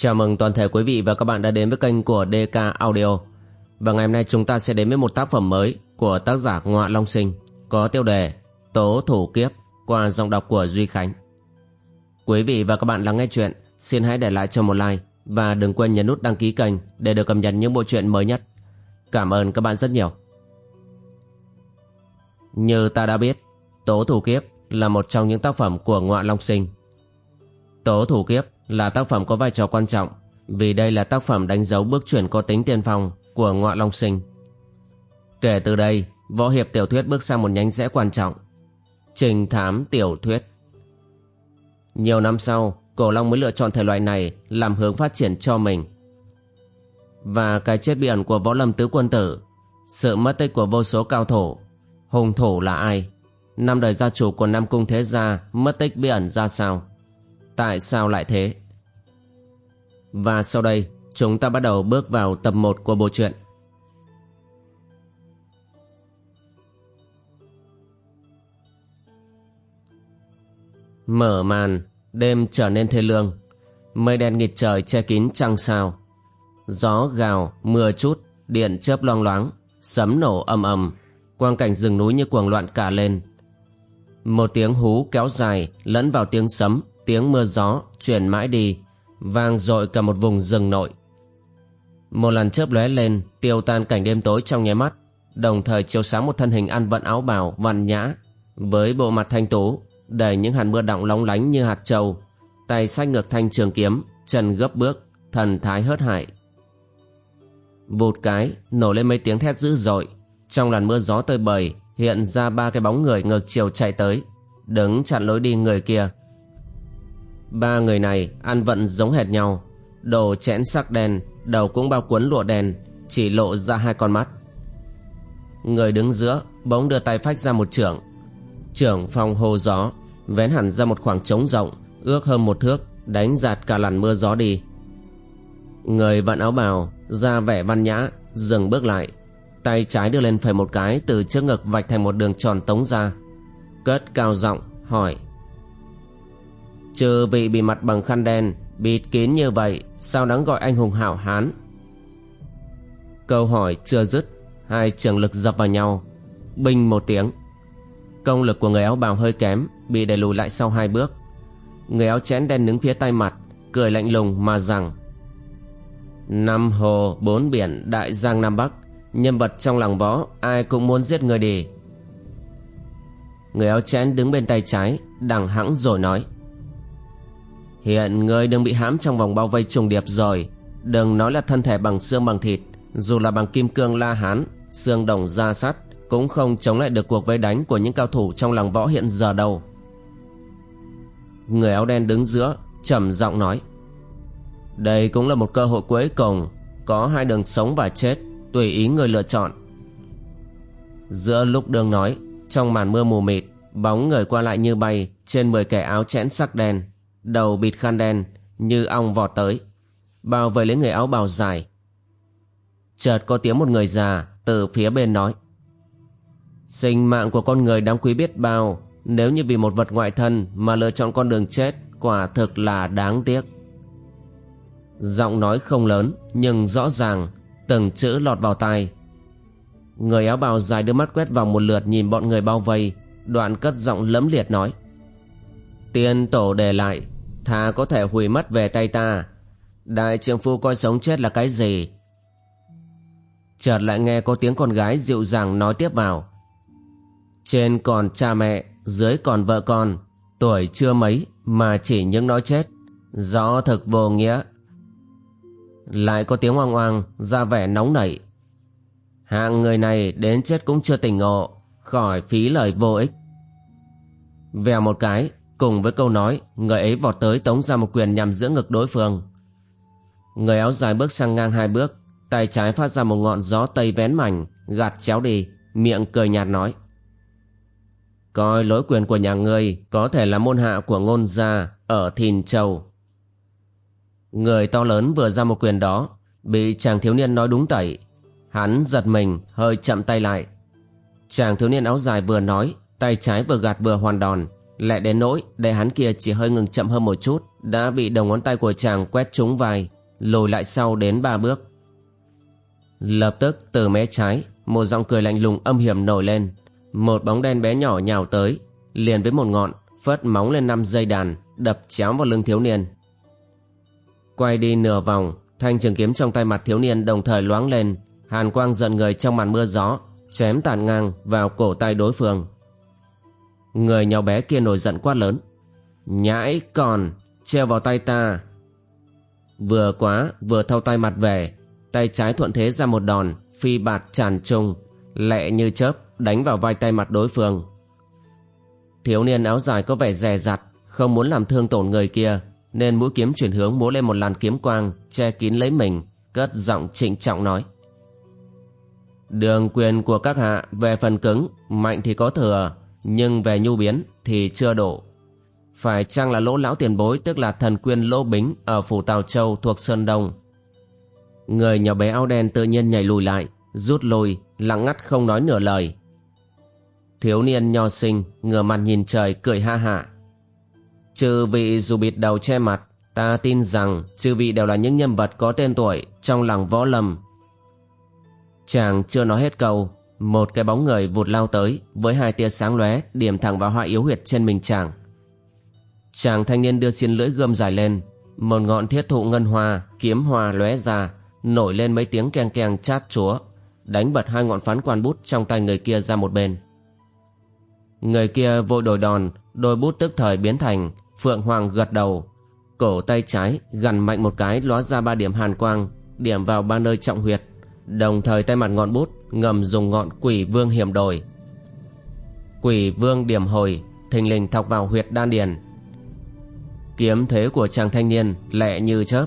Chào mừng toàn thể quý vị và các bạn đã đến với kênh của DK Audio. Và ngày hôm nay chúng ta sẽ đến với một tác phẩm mới của tác giả Ngọa Long Sinh có tiêu đề Tố Thủ Kiếp qua giọng đọc của Duy Khánh. Quý vị và các bạn lắng nghe chuyện, xin hãy để lại cho một like và đừng quên nhấn nút đăng ký kênh để được cập nhật những bộ truyện mới nhất. Cảm ơn các bạn rất nhiều. Như ta đã biết, Tố Thủ Kiếp là một trong những tác phẩm của Ngọa Long Sinh. Tố Thủ Kiếp là tác phẩm có vai trò quan trọng vì đây là tác phẩm đánh dấu bước chuyển có tính tiên phong của Ngọa Long Sinh. Kể từ đây, võ hiệp tiểu thuyết bước sang một nhánh rẽ quan trọng. Trình thám tiểu thuyết. Nhiều năm sau, Cổ Long mới lựa chọn thể loại này làm hướng phát triển cho mình. Và cái chết bí ẩn của võ lâm tứ quân tử, sự mất tích của vô số cao thủ, hùng thủ là ai? Năm đời gia chủ của Nam Cung Thế Gia mất tích bí ẩn ra sao? Tại sao lại thế? Và sau đây, chúng ta bắt đầu bước vào tập 1 của bộ truyện. Mở màn, đêm trở nên thê lương. Mây đen nghịt trời che kín trăng sao. Gió gào, mưa chút, điện chớp loang loáng, sấm nổ ầm ầm, quang cảnh rừng núi như cuồng loạn cả lên. Một tiếng hú kéo dài lẫn vào tiếng sấm, tiếng mưa gió truyền mãi đi, vang dội cả một vùng rừng nội. Một lần chớp lóe lên, tiêu tan cảnh đêm tối trong nháy mắt, đồng thời chiếu sáng một thân hình ăn vận áo bào văn nhã, với bộ mặt thanh tú, đầy những hạt mưa đọng lóng lánh như hạt trâu, tay sách ngược thanh trường kiếm, chân gấp bước, thần thái hớt hải. Vụt cái, nổ lên mấy tiếng thét dữ dội, trong làn mưa gió tơi bời hiện ra ba cái bóng người ngược chiều chạy tới, đứng chặn lối đi người kia. Ba người này ăn vận giống hệt nhau, đồ chẽn sắc đen, đầu cũng bao cuốn lụa đen, chỉ lộ ra hai con mắt. Người đứng giữa bỗng đưa tay phách ra một trưởng. Trưởng phong hô gió, vén hẳn ra một khoảng trống rộng, ước hơn một thước, đánh giạt cả làn mưa gió đi. Người vận áo bào, ra vẻ văn nhã, dừng bước lại, tay trái đưa lên phải một cái từ trước ngực vạch thành một đường tròn tống ra. Cất cao giọng hỏi. Trừ vị bị mặt bằng khăn đen, bịt kín như vậy, sao đáng gọi anh hùng hảo hán? Câu hỏi chưa dứt, hai trường lực dập vào nhau. Binh một tiếng. Công lực của người áo bào hơi kém, bị đẩy lùi lại sau hai bước. Người áo chén đen đứng phía tay mặt, cười lạnh lùng mà rằng Năm hồ, bốn biển, đại giang Nam Bắc Nhân vật trong làng võ Ai cũng muốn giết người đi Người áo chén đứng bên tay trái Đằng hãng rồi nói Hiện người đừng bị hãm trong vòng bao vây trùng điệp rồi. Đừng nói là thân thể bằng xương bằng thịt, Dù là bằng kim cương la hán, Xương đồng da sắt Cũng không chống lại được cuộc vây đánh Của những cao thủ trong làng võ hiện giờ đâu. Người áo đen đứng giữa, trầm giọng nói, Đây cũng là một cơ hội cuối cùng, Có hai đường sống và chết, tùy ý người lựa chọn. Giữa lúc đường nói, trong màn mưa mù mịt, bóng người qua lại như bay trên mười kẻ áo chẽn sắc đen đầu bịt khăn đen như ong vọt tới. Bao vây lấy người áo bào dài. Chợt có tiếng một người già từ phía bên nói. Sinh mạng của con người đáng quý biết bao, nếu như vì một vật ngoại thân mà lựa chọn con đường chết, quả thực là đáng tiếc. Giọng nói không lớn, nhưng rõ ràng, từng chữ lọt vào tai. Người áo bào dài đưa mắt quét vòng một lượt nhìn bọn người bao vây, đoạn cất giọng lẫm liệt nói. Tiên tổ để lại thà có thể hủy mất về tay ta. Đại trưởng phu coi sống chết là cái gì? Chợt lại nghe có tiếng con gái dịu dàng nói tiếp vào. Trên còn cha mẹ, dưới còn vợ con, tuổi chưa mấy mà chỉ những nói chết. Rõ thực vô nghĩa. Lại có tiếng oang oang, ra vẻ nóng nảy. Hạng người này đến chết cũng chưa tỉnh ngộ, khỏi phí lời vô ích. Vèo một cái cùng với câu nói, người ấy vọt tới tống ra một quyền nhằm giữa ngực đối phương. Người áo dài bước sang ngang hai bước, tay trái phát ra một ngọn gió tây vén mảnh, gạt chéo đi, miệng cười nhạt nói. Coi lối quyền của nhà ngươi có thể là môn hạ của ngôn gia ở thìn châu. Người to lớn vừa ra một quyền đó, Bị chàng thiếu niên nói đúng tẩy. Hắn giật mình, hơi chậm tay lại. Chàng thiếu niên áo dài vừa nói, Tay trái vừa gạt vừa hoàn đòn. Lẹ đến nỗi để hắn kia chỉ hơi ngừng chậm hơn một chút, Đã bị đầu ngón tay của chàng quét trúng vai Lùi lại sau đến ba bước. Lập tức, từ mé trái, Một giọng cười lạnh lùng âm hiểm nổi lên. Một bóng đen bé nhỏ nhào tới, Liền với một ngọn, phớt móng lên năm dây đàn, Đập chéo vào lưng thiếu niên. Quay đi nửa vòng, Thanh trường kiếm trong tay mặt thiếu niên đồng thời loáng lên, Hàn quang giận người trong màn mưa gió, Chém tàn ngang vào cổ tay đối phương. Người nhỏ bé kia nổi giận quát lớn. Nhãi còn Treo vào tay ta. Vừa quá, vừa thâu tay mặt về, Tay trái thuận thế ra một đòn, Phi bạt tràn trùng, Lẹ như chớp, đánh vào vai tay mặt đối phương. Thiếu niên áo dài có vẻ dè dặt, Không muốn làm thương tổn người kia, Nên mũi kiếm chuyển hướng múa lên một làn kiếm quang, Che kín lấy mình, Cất giọng trịnh trọng nói. Đường quyền của các hạ Về phần cứng, Mạnh thì có thừa nhưng về nhu biến thì chưa đủ. Phải chăng là lỗ lão tiền bối, Tức là thần quyên lỗ bính Ở phủ Tào Châu thuộc Sơn Đông? Người nhỏ bé áo đen tự nhiên nhảy lùi lại, Rút lui, Lặng ngắt không nói nửa lời. Thiếu niên nho sinh, ngửa mặt nhìn trời, cười ha hạ Chư vị dù bịt đầu che mặt, Ta tin rằng chư vị đều là những nhân vật có tên tuổi Trong làng võ lâm. Chàng chưa nói hết câu một cái bóng người vụt lao tới, Với hai tia sáng lóe, Điểm thẳng vào hoa yếu huyệt trên mình chàng. Chàng thanh niên đưa xiên lưỡi gươm dài lên, Một ngọn thiết thụ ngân hoa, Kiếm hoa lóe ra, Nổi lên mấy tiếng keng keng chát chúa, Đánh bật hai ngọn phán quan bút Trong tay người kia ra một bên. Người kia vội đổi đòn, Đôi bút tức thời biến thành, Phượng Hoàng gật đầu, Cổ tay trái gần mạnh một cái lóa ra ba điểm hàn quang, Điểm vào ba nơi trọng huyệt. Đồng thời tay mặt ngọn bút, Ngầm dùng ngọn quỷ vương hiểm đồi Quỷ vương điểm hồi, Thình lình thọc vào huyệt đan điền. Kiếm thế của chàng thanh niên Lẹ như chớp.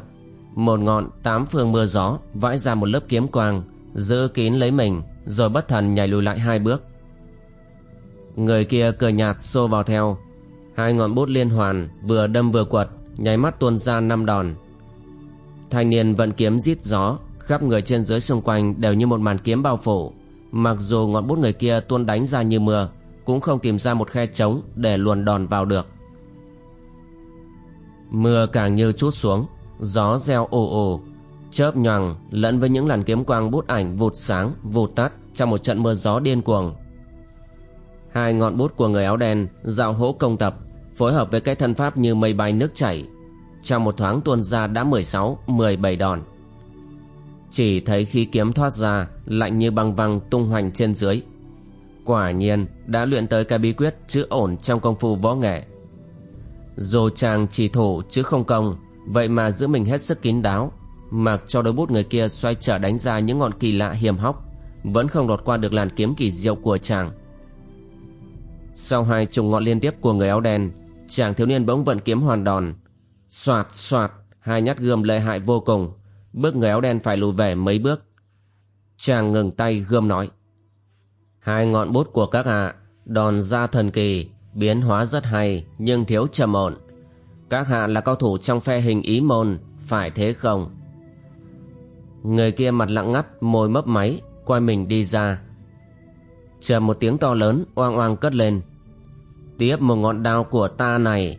Một ngọn tám phương mưa gió Vãi ra một lớp kiếm quang, Giữ kín lấy mình, Rồi bất thần nhảy lùi lại hai bước. Người kia cười nhạt xô vào theo. Hai ngọn bút liên hoàn Vừa đâm vừa quật, Nháy mắt tuôn ra năm đòn. Thanh niên vận kiếm rít gió Khắp người trên dưới xung quanh đều như một màn kiếm bao phủ. Mặc dù ngọn bút người kia tuôn đánh ra như mưa Cũng không tìm ra một khe trống Để luồn đòn vào được. Mưa càng như chút xuống Gió reo ồ ồ Chớp nhoằng lẫn với những làn kiếm quang bút ảnh vụt sáng, vụt tắt Trong một trận mưa gió điên cuồng. Hai ngọn bút của người áo đen Dạo hỗ công tập Phối hợp với cái thân pháp như mây bay nước chảy. Trong một thoáng tuôn ra đã 16, 17 đòn. Chỉ thấy khi kiếm thoát ra, Lạnh như băng văng tung hoành trên dưới. Quả nhiên, đã luyện tới cái bí quyết chữ ổn trong công phu võ nghệ. Dù chàng chỉ thủ chứ không công, Vậy mà giữ mình hết sức kín đáo, Mặc cho đôi bút người kia xoay trở đánh ra những ngọn kỳ lạ hiểm hóc, Vẫn không đột qua được làn kiếm kỳ diệu của chàng. Sau hai trùng ngọn liên tiếp của người áo đen, Chàng thiếu niên bỗng vận kiếm hoàn đòn. Xoạt xoạt, Hai nhát gươm lợi hại vô cùng. Bước người áo đen phải lùi về mấy bước. Chàng ngừng tay gươm nói. Hai ngọn bút của các hạ Đòn ra thần kỳ, Biến hóa rất hay, Nhưng thiếu trầm ổn. Các hạ là cao thủ trong phe hình ý môn, Phải thế không? Người kia mặt lặng ngắt, Môi mấp máy, Quay mình đi ra. Chờ một tiếng to lớn, oang oang cất lên. Tiếp một ngọn đao của ta này.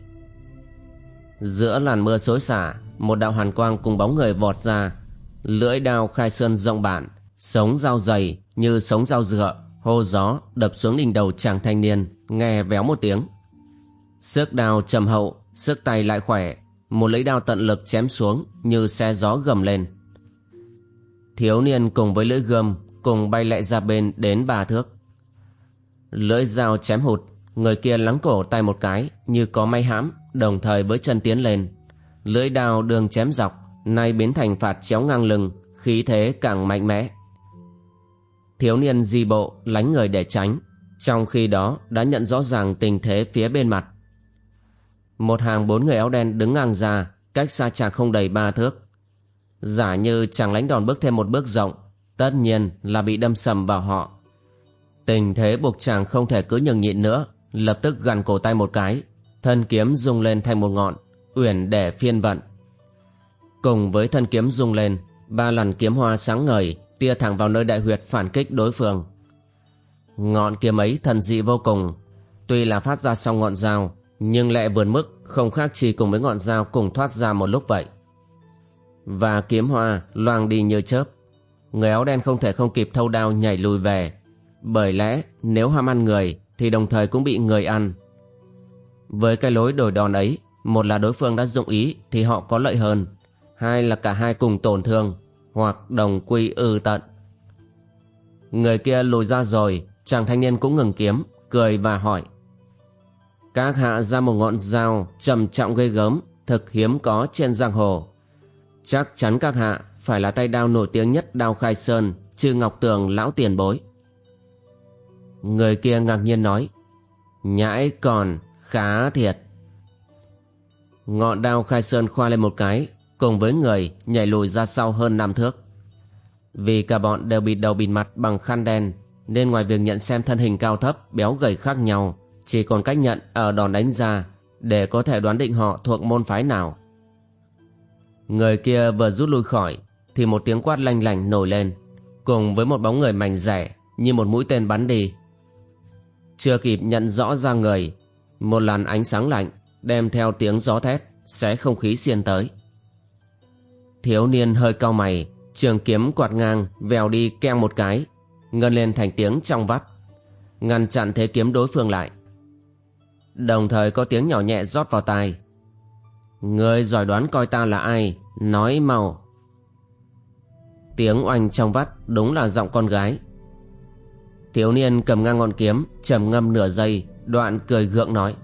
Giữa làn mưa xối xả một đạo hàn quang cùng bóng người vọt ra. Lưỡi đao khai sơn rộng bản, sống dao dày như sống dao dựa, hô gió đập xuống đỉnh đầu chàng thanh niên, nghe véo một tiếng. Sức đao trầm hậu, sức tay lại khỏe, một lưỡi đao tận lực chém xuống như xe gió gầm lên. Thiếu niên cùng với lưỡi gươm cùng bay lẹ ra bên đến ba thước. Lưỡi dao chém hụt, Người kia lắng cổ tay một cái Như có may hãm, Đồng thời với chân tiến lên. Lưỡi đao đường chém dọc, Nay biến thành phạt chéo ngang lưng, Khí thế càng mạnh mẽ. Thiếu niên di bộ lánh người để tránh, Trong khi đó đã nhận rõ ràng tình thế phía bên mặt. Một hàng bốn người áo đen đứng ngang ra, Cách xa chàng không đầy ba thước. Giả như chàng lánh đòn bước thêm một bước rộng, Tất nhiên là bị đâm sầm vào họ. Tình thế buộc chàng không thể cứ nhường nhịn nữa, Lập tức gằn cổ tay một cái, Thân kiếm rung lên thành một ngọn. Uyển để phiên vận Cùng với thân kiếm rung lên Ba lần kiếm hoa sáng ngời Tia thẳng vào nơi đại huyệt phản kích đối phương Ngọn kiếm ấy thần dị vô cùng Tuy là phát ra sau ngọn dao Nhưng lại vượt mức không khác chi cùng với ngọn dao cùng thoát ra một lúc vậy. Và kiếm hoa loang đi như chớp. Người áo đen không thể không kịp thâu đao nhảy lùi về. Bởi lẽ nếu ham ăn người thì đồng thời cũng bị người ăn. Với cái lối đổi đòn ấy, một là đối phương đã dụng ý thì họ có lợi hơn. Hai là cả hai cùng tổn thương hoặc đồng quy ư tận. Người kia lùi ra rồi, chàng thanh niên cũng ngừng kiếm, cười và hỏi. Các hạ ra một ngọn dao trầm trọng gây gớm, thực hiếm có trên giang hồ. Chắc chắn các hạ phải là tay đao nổi tiếng nhất đao khai sơn, chư ngọc tường lão tiền bối. Người kia ngạc nhiên nói, nhãi còn, khá thiệt. Ngọn đao khai sơn khoa lên một cái, cùng với người nhảy lùi ra sau hơn năm thước. Vì cả bọn đều bịt đầu bịt mặt bằng khăn đen, nên ngoài việc nhận xem thân hình cao thấp, béo gầy khác nhau, chỉ còn cách nhận ở đòn đánh ra để có thể đoán định họ thuộc môn phái nào. Người kia vừa rút lui khỏi thì một tiếng quát lanh lành nổi lên cùng với một bóng người mảnh rẻ như một mũi tên bắn đi. Chưa kịp nhận rõ ra người một làn ánh sáng lạnh đem theo tiếng gió thét xé không khí xiên tới. Thiếu niên hơi cau mày, trường kiếm quạt ngang, vèo đi keng một cái, ngân lên thành tiếng trong vắt, ngăn chặn thế kiếm đối phương lại. Đồng thời có tiếng nhỏ nhẹ rót vào tai. Ngươi giỏi đoán coi ta là ai, Nói mau. Tiếng oanh trong vắt Đúng là giọng con gái. Thiếu niên cầm ngang ngọn kiếm, trầm ngâm nửa giây, Đoạn cười gượng nói.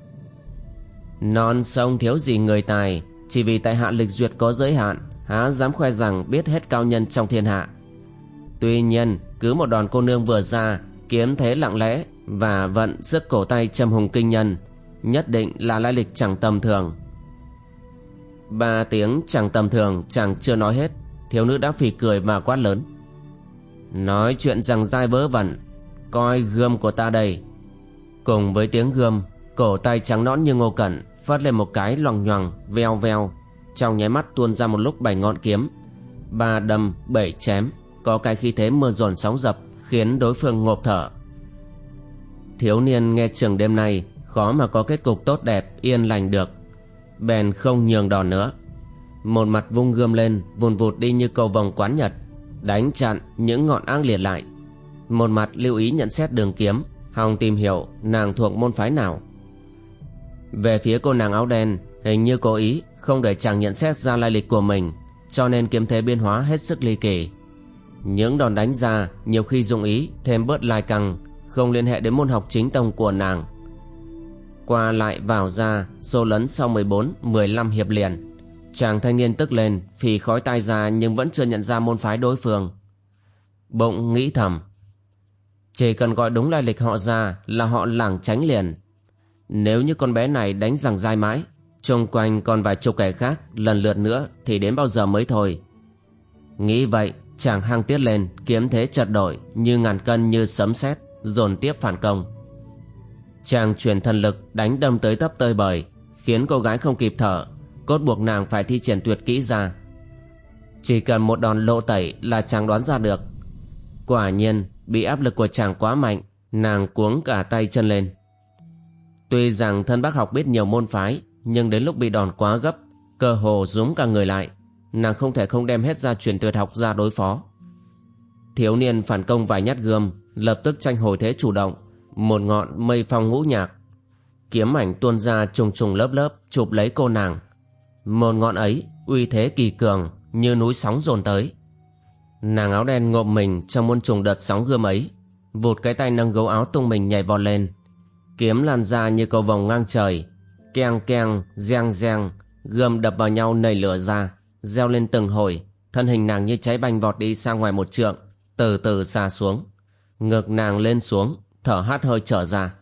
Non sông thiếu gì người tài, Chỉ vì tại hạ lịch duyệt có giới hạn, Há dám khoe rằng biết hết cao nhân trong thiên hạ. Tuy nhiên, cứ một đòn cô nương vừa ra, Kiếm thế lặng lẽ Và vận sức cổ tay trầm hùng kinh nhân, Nhất định là lai lịch chẳng tầm thường. Ba tiếng chẳng tầm thường Chẳng chưa nói hết, Thiếu nữ đã phì cười và quát lớn. Nói chuyện rằng dai vớ vẩn, Coi gươm của ta đây. Cùng với tiếng gươm, Cổ tay trắng nõn như ngô cẩn Phát lên một cái loằng nhoằng, Veo veo. Trong nháy mắt tuôn ra một lúc bảy ngọn kiếm. Ba đâm, bảy chém. Có cái khí thế mưa dồn sóng dập, Khiến đối phương ngộp thở. Thiếu niên nghe trường đêm nay, khó mà có kết cục tốt đẹp, yên lành được. Bèn không nhường đòn nữa. Một mặt vung gươm lên, vùn vụt đi như cầu vòng quán nhật, đánh chặn những ngọn ác liệt lại. Một mặt lưu ý nhận xét đường kiếm, hòng tìm hiểu nàng thuộc môn phái nào về phía cô nàng áo đen, hình như cố ý không để chàng nhận xét ra lai lịch của mình, cho nên kiếm thế biến hóa hết sức ly kỳ. Những đòn đánh ra nhiều khi dụng ý thêm bớt lai căng, không liên hệ đến môn học chính tông của nàng. Qua lại vào ra xô lấn sau 14-15 hiệp liền, chàng thanh niên tức lên, phì khói tai ra nhưng vẫn chưa nhận ra môn phái đối phương. Bụng nghĩ thầm, chỉ cần gọi đúng lai lịch họ ra là họ lảng tránh liền nếu như con bé này đánh rằng dai mãi chung quanh còn vài chục kẻ khác lần lượt nữa thì đến bao giờ mới thôi? Nghĩ vậy, chàng hăng tiết lên, kiếm thế chật đổi như ngàn cân như sấm sét, dồn tiếp phản công. Chàng truyền thần lực đánh đâm tới tấp tơi bời, Khiến cô gái không kịp thở, Cốt buộc nàng phải thi triển tuyệt kỹ ra. Chỉ cần một đòn lộ tẩy là chàng đoán ra được. Quả nhiên, bị áp lực của chàng quá mạnh, Nàng cuống cả tay chân lên. Tuy rằng thân bác học biết nhiều môn phái, Nhưng đến lúc bị đòn quá gấp, Cơ hồ rúm cả người lại. Nàng không thể không đem hết ra truyền tuyệt học ra đối phó. Thiếu niên phản công vài nhát gươm, Lập tức tranh hồi thế chủ động, một ngọn mây phong ngũ nhạc. Kiếm ảnh tuôn ra trùng trùng lớp lớp, chụp lấy cô nàng. Một ngọn ấy, uy thế kỳ cường, như núi sóng dồn tới. Nàng áo đen ngộm mình trong muôn trùng đợt sóng gươm ấy, vụt cái tay nâng gấu áo tung mình nhảy vọt lên kiếm lan ra như cầu vòng ngang trời. Keng keng, giang giang, gươm đập vào nhau nảy lửa ra, reo lên từng hồi. Thân hình nàng như cháy banh vọt đi sang ngoài một trượng, từ từ xa xuống. Ngực nàng lên xuống, thở hắt hơi trở ra.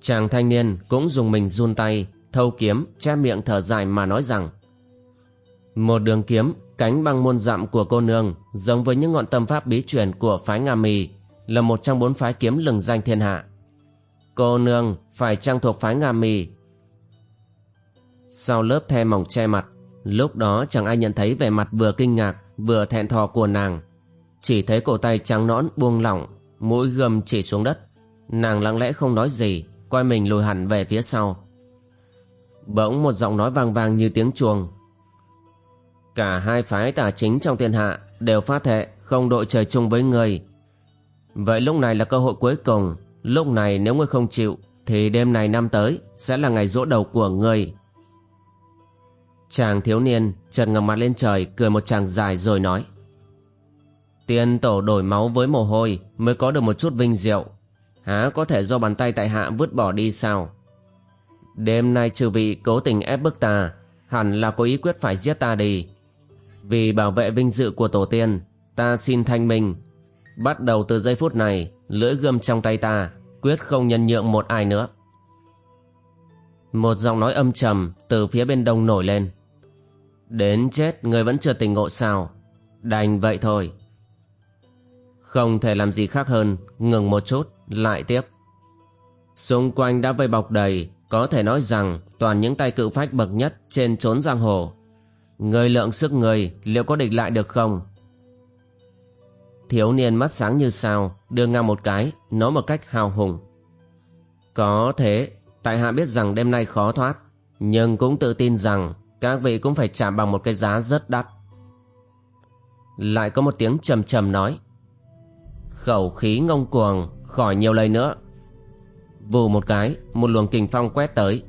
Chàng thanh niên cũng dùng mình run tay, thâu kiếm, che miệng thở dài mà nói rằng, một đường kiếm, cánh băng muôn dặm của cô nương, giống với những ngọn tâm pháp bí truyền của phái nga mì là một trong bốn phái kiếm lừng danh thiên hạ cô nương phải trang thuộc phái nga mì. Sau lớp the mỏng che mặt, lúc đó chẳng ai nhận thấy vẻ mặt vừa kinh ngạc, vừa thẹn thò của nàng. Chỉ thấy cổ tay trắng nõn buông lỏng, mũi gầm chỉ xuống đất. Nàng lặng lẽ không nói gì Quay mình lùi hẳn về phía sau. Bỗng một giọng nói vang vang như tiếng chuông. Cả hai phái tả chính trong thiên hạ Đều phát thệ, không đội trời chung với người. Vậy lúc này là cơ hội cuối cùng. Lúc này nếu ngươi không chịu, Thì đêm này năm tới Sẽ là ngày rỗ đầu của ngươi. Chàng thiếu niên chợt ngẩng mặt lên trời, Cười một chàng dài rồi nói, Tiên tổ đổi máu với mồ hôi Mới có được một chút vinh diệu. Há có thể do bàn tay tại hạ vứt bỏ đi sao? Đêm nay trừ vị cố tình ép bức ta, Hẳn là có ý quyết phải giết ta đi. Vì bảo vệ vinh dự của tổ tiên, Ta xin thanh minh. Bắt đầu từ giây phút này Lưỡi gươm trong tay ta, Quyết không nhân nhượng một ai nữa. Một giọng nói âm trầm Từ phía bên đông nổi lên. Đến chết, người vẫn chưa tỉnh ngộ sao? Đành vậy thôi. Không thể làm gì khác hơn, Ngừng một chút, Lại tiếp. Xung quanh đã vây bọc đầy, Có thể nói rằng Toàn những tay cự phách bậc nhất Trên trốn giang hồ. Người lượng sức người Liệu có địch lại được không? Thiếu niên mắt sáng như sao, Đưa ngang một cái, Nói một cách hào hùng. Có thế, Tại hạ biết rằng đêm nay khó thoát, Nhưng cũng tự tin rằng Các vị cũng phải trả bằng một cái giá rất đắt. Lại có một tiếng trầm trầm nói, Khẩu khí ngông cuồng, Khỏi nhiều lời nữa. Vù một cái, Một luồng kình phong quét tới.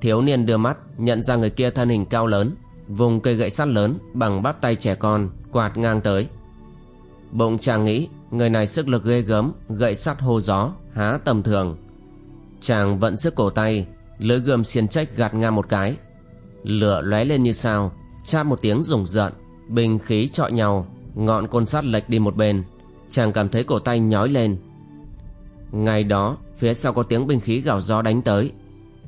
Thiếu niên đưa mắt, Nhận ra người kia thân hình cao lớn, Vùng cây gậy sắt lớn, Bằng bắp tay trẻ con, Quạt ngang tới. Bỗng chàng nghĩ, Người này sức lực ghê gớm, Gậy sắt hô gió, Há tầm thường. Chàng vận sức cổ tay, Lưỡi gươm xiên trách gạt ngang một cái. Lửa lóe lên như sao, Chát một tiếng rùng rợn Bình khí trọi nhau, Ngọn côn sắt lệch đi một bên. Chàng cảm thấy cổ tay nhói lên. Ngày đó, Phía sau có tiếng binh khí gào gió đánh tới.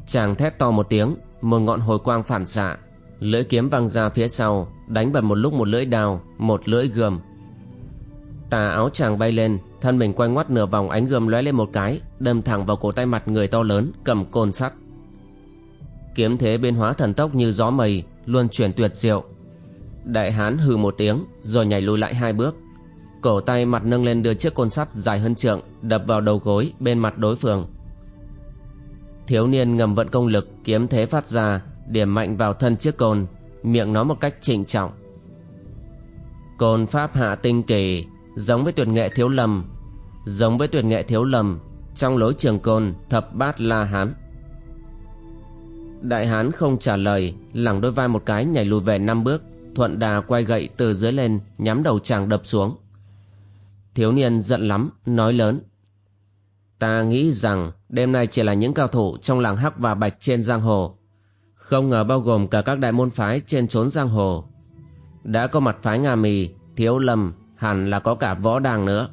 Chàng thét to một tiếng, Một ngọn hồi quang phản xạ. Lưỡi kiếm văng ra phía sau, Đánh bật một lúc một lưỡi đào Một lưỡi gươm tà áo chàng bay lên, thân mình quay ngoắt nửa vòng, ánh gươm lóe lên một cái, đâm thẳng vào cổ tay mặt người to lớn, cầm côn sắt. Kiếm thế biến hóa thần tốc như gió mây luôn chuyển tuyệt diệu. Đại hán hừ một tiếng, rồi nhảy lùi lại hai bước. Cổ tay mặt nâng lên đưa chiếc côn sắt dài hơn trượng, đập vào đầu gối, bên mặt đối phương. Thiếu niên ngầm vận công lực, kiếm thế phát ra, điểm mạnh vào thân chiếc côn, miệng nói một cách trịnh trọng. Côn pháp hạ tinh kỳ giống với tuyệt nghệ thiếu lầm, giống với tuyệt nghệ thiếu lầm, trong lối trường côn thập bát la hán. Đại hán không trả lời, lẳng đôi vai một cái nhảy lùi về năm bước, thuận đà quay gậy từ dưới lên, nhắm đầu chàng đập xuống. Thiếu niên giận lắm, nói lớn. Ta nghĩ rằng đêm nay chỉ là những cao thủ trong làng hắc và bạch trên giang hồ. Không ngờ bao gồm cả các đại môn phái trên trốn giang hồ. Đã có mặt phái nga mì, thiếu lâm hẳn là có cả võ đàng nữa.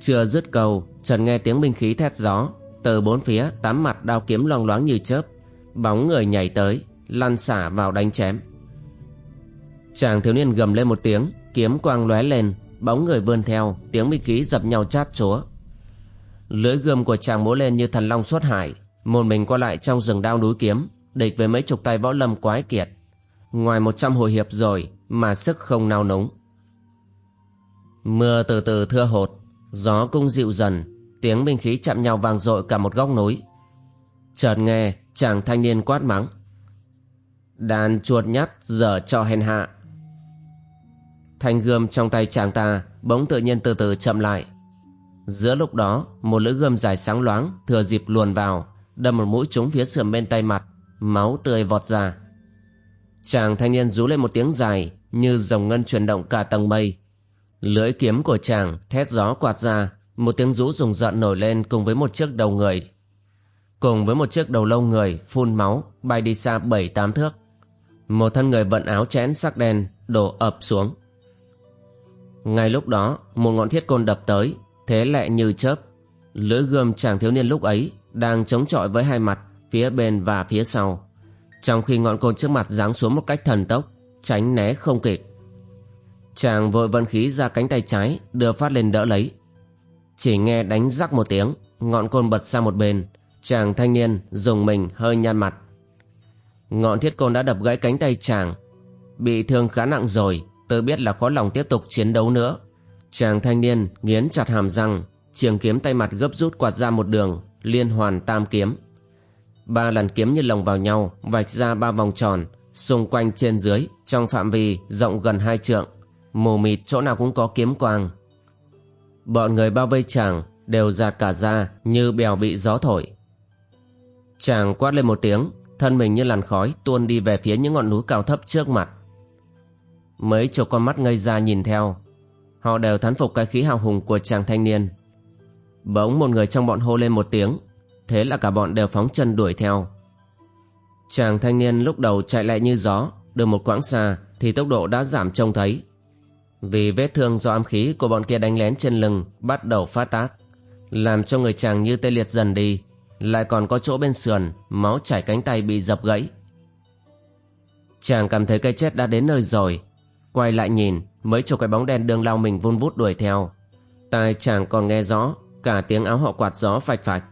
Chưa dứt câu trần nghe tiếng binh khí thét gió. Từ bốn phía, tám mặt đao kiếm loang loáng như chớp, bóng người nhảy tới, lăn xả vào đánh chém. Chàng thiếu niên gầm lên một tiếng, kiếm quang lóe lên, bóng người vươn theo, tiếng binh khí dập nhau chát chúa. Lưỡi gươm của chàng múa lên như thần long xuất hải, một mình qua lại trong rừng đao núi kiếm, địch với mấy chục tay võ lâm quái kiệt. Ngoài một trăm hồi hiệp rồi, mà sức không nao núng. Mưa từ từ thưa hột, gió cũng dịu dần, tiếng binh khí chạm nhau vang dội cả một góc núi. Chợt nghe chàng thanh niên quát mắng. Đàn chuột nhắt dở cho hèn hạ. Thanh gươm trong tay chàng ta bỗng tự nhiên từ từ chậm lại. Giữa lúc đó, một lưỡi gươm dài sáng loáng thừa dịp luồn vào, đâm một mũi trúng phía sườn bên tay mặt, máu tươi vọt ra. Chàng thanh niên rú lên một tiếng dài, như dòng ngân chuyển động cả tầng mây, Lưỡi kiếm của chàng thét gió quạt ra, một tiếng rú rùng rợn nổi lên cùng với một chiếc đầu người. Cùng với một chiếc đầu lâu người phun máu bay đi xa bảy tám thước. Một thân người vận áo chén sắc đen đổ ập xuống. Ngay lúc đó, một ngọn thiết côn đập tới, thế lẹ như chớp. Lưỡi gươm chàng thiếu niên lúc ấy đang chống chọi với hai mặt, phía bên và phía sau. Trong khi ngọn côn trước mặt giáng xuống một cách thần tốc, tránh né không kịp. Chàng vội vận khí ra cánh tay trái Đưa phát lên đỡ lấy. Chỉ nghe đánh rắc một tiếng Ngọn côn bật sang một bên. Chàng thanh niên dùng mình hơi nhăn mặt. Ngọn thiết côn đã đập gãy cánh tay chàng. Bị thương khá nặng rồi Tôi biết là khó lòng tiếp tục chiến đấu nữa. Chàng thanh niên nghiến chặt hàm răng Trường kiếm tay mặt gấp rút quạt ra một đường liên hoàn tam kiếm. Ba lần kiếm như lồng vào nhau, vạch ra ba vòng tròn, xung quanh trên dưới, trong phạm vi rộng gần hai trượng, mù mịt chỗ nào cũng có kiếm quang. Bọn người bao vây chàng đều giạt cả ra như bèo bị gió thổi. Chàng quát lên một tiếng, thân mình như làn khói tuôn đi về phía những ngọn núi cao thấp trước mặt. Mấy chục con mắt ngây ra nhìn theo, họ đều thán phục cái khí hào hùng của chàng thanh niên. Bỗng một người trong bọn hô lên một tiếng, thế là cả bọn đều phóng chân đuổi theo. Chàng thanh niên lúc đầu chạy lại như gió, được một quãng xa thì tốc độ đã giảm trông thấy. Vì vết thương do ám khí của bọn kia đánh lén trên lưng bắt đầu phát tác, làm cho người chàng như tê liệt dần đi, lại còn có chỗ bên sườn, máu chảy cánh tay bị dập gãy. Chàng cảm thấy cái chết đã đến nơi rồi, quay lại nhìn, mấy chục cái bóng đen đương lao mình vun vút đuổi theo. Tai chàng còn nghe rõ, cả tiếng áo họ quạt gió phạch phạch.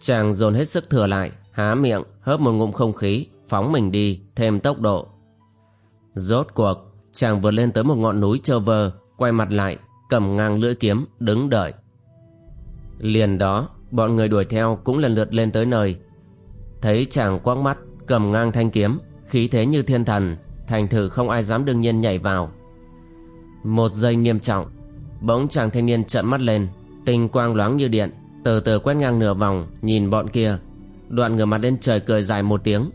Chàng dồn hết sức thừa lại, há miệng, hớp một ngụm không khí, phóng mình đi, thêm tốc độ. Rốt cuộc, chàng vượt lên tới một ngọn núi trơ vơ, quay mặt lại, cầm ngang lưỡi kiếm, đứng đợi. Liền đó, bọn người đuổi theo cũng lần lượt lên tới nơi. Thấy chàng quắc mắt, cầm ngang thanh kiếm, khí thế như thiên thần, thành thử không ai dám đương nhiên nhảy vào. Một giây nghiêm trọng, bỗng chàng thanh niên trợn mắt lên, tinh quang loáng như điện, từ từ quét ngang nửa vòng, nhìn bọn kia, đoạn ngửa mặt lên trời cười dài một tiếng.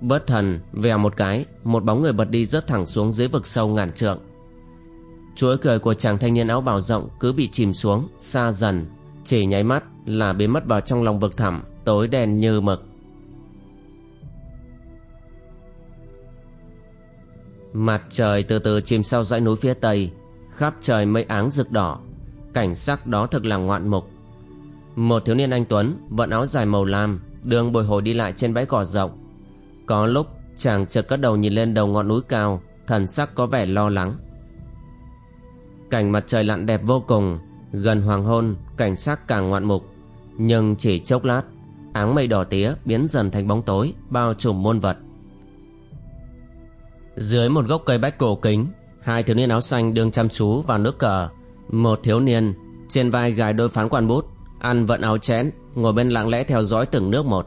Bất thần, vèo một cái, một bóng người bật đi rớt thẳng xuống dưới vực sâu ngàn trượng. Chuỗi cười của chàng thanh niên áo bào rộng cứ bị chìm xuống, xa dần, chỉ nháy mắt là biến mất vào trong lòng vực thẳm, tối đen như mực. Mặt trời từ từ chìm sau dãy núi phía tây, khắp trời mây áng rực đỏ, cảnh sắc đó thực là ngoạn mục. Một thiếu niên anh Tuấn vận áo dài màu lam, đường bồi hồi đi lại trên bãi cỏ rộng. Có lúc chàng chợt cất đầu nhìn lên đầu ngọn núi cao, thần sắc có vẻ lo lắng. Cảnh mặt trời lặn đẹp vô cùng, gần hoàng hôn, cảnh sắc càng ngoạn mục. Nhưng chỉ chốc lát, áng mây đỏ tía biến dần thành bóng tối, bao trùm muôn vật. Dưới một gốc cây bách cổ kính, hai thiếu niên áo xanh đương chăm chú vào nước cờ. Một thiếu niên, trên vai gài đôi phán quan bút, ăn vận áo chén, ngồi bên lặng lẽ theo dõi từng nước một.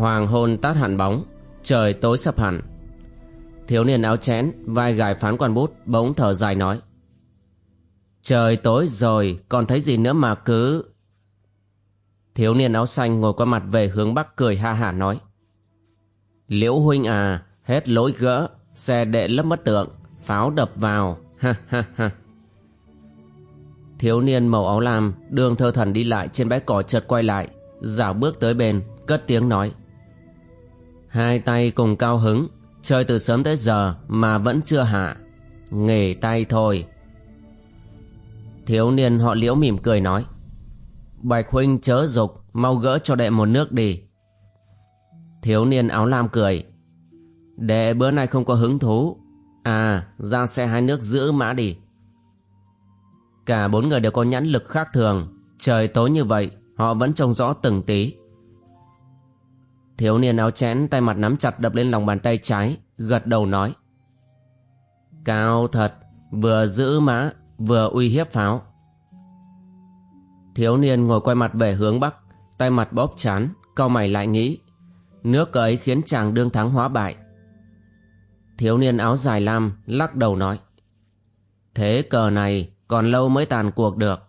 Hoàng hôn tát hẳn bóng, trời tối sập hẳn. Thiếu niên áo chén, vai gài phán quan bút, bỗng thở dài nói. Trời tối rồi, còn thấy gì nữa mà cứ... Thiếu niên áo xanh ngồi qua mặt về hướng bắc cười ha hả nói. Liễu huynh à, hết lối gỡ, xe đệ lấp mất tượng, pháo đập vào, ha ha ha. Thiếu niên màu áo lam, đường thơ thần đi lại trên bãi cỏ chợt quay lại, dạo bước tới bên, cất tiếng nói. Hai tay cùng cao hứng, chơi từ sớm tới giờ mà vẫn chưa hạ. Nghề tay thôi. Thiếu niên họ liễu mỉm cười nói. Bạch huynh chớ dục, mau gỡ cho đệ một nước đi. Thiếu niên áo lam cười. Đệ bữa nay không có hứng thú. À, ra xe hai nước giữ mã đi. Cả bốn người đều có nhãn lực khác thường. Trời tối như vậy, họ vẫn trông rõ từng tí. Thiếu niên áo chén tay mặt nắm chặt đập lên lòng bàn tay trái, gật đầu nói. Cao thật, vừa giữ mã, vừa uy hiếp pháo. Thiếu niên ngồi quay mặt về hướng bắc, tay mặt bóp chán, cau mày lại nghĩ. Nước ấy khiến chàng đương thắng hóa bại. Thiếu niên áo dài lam lắc đầu nói. Thế cờ này còn lâu mới tàn cuộc được.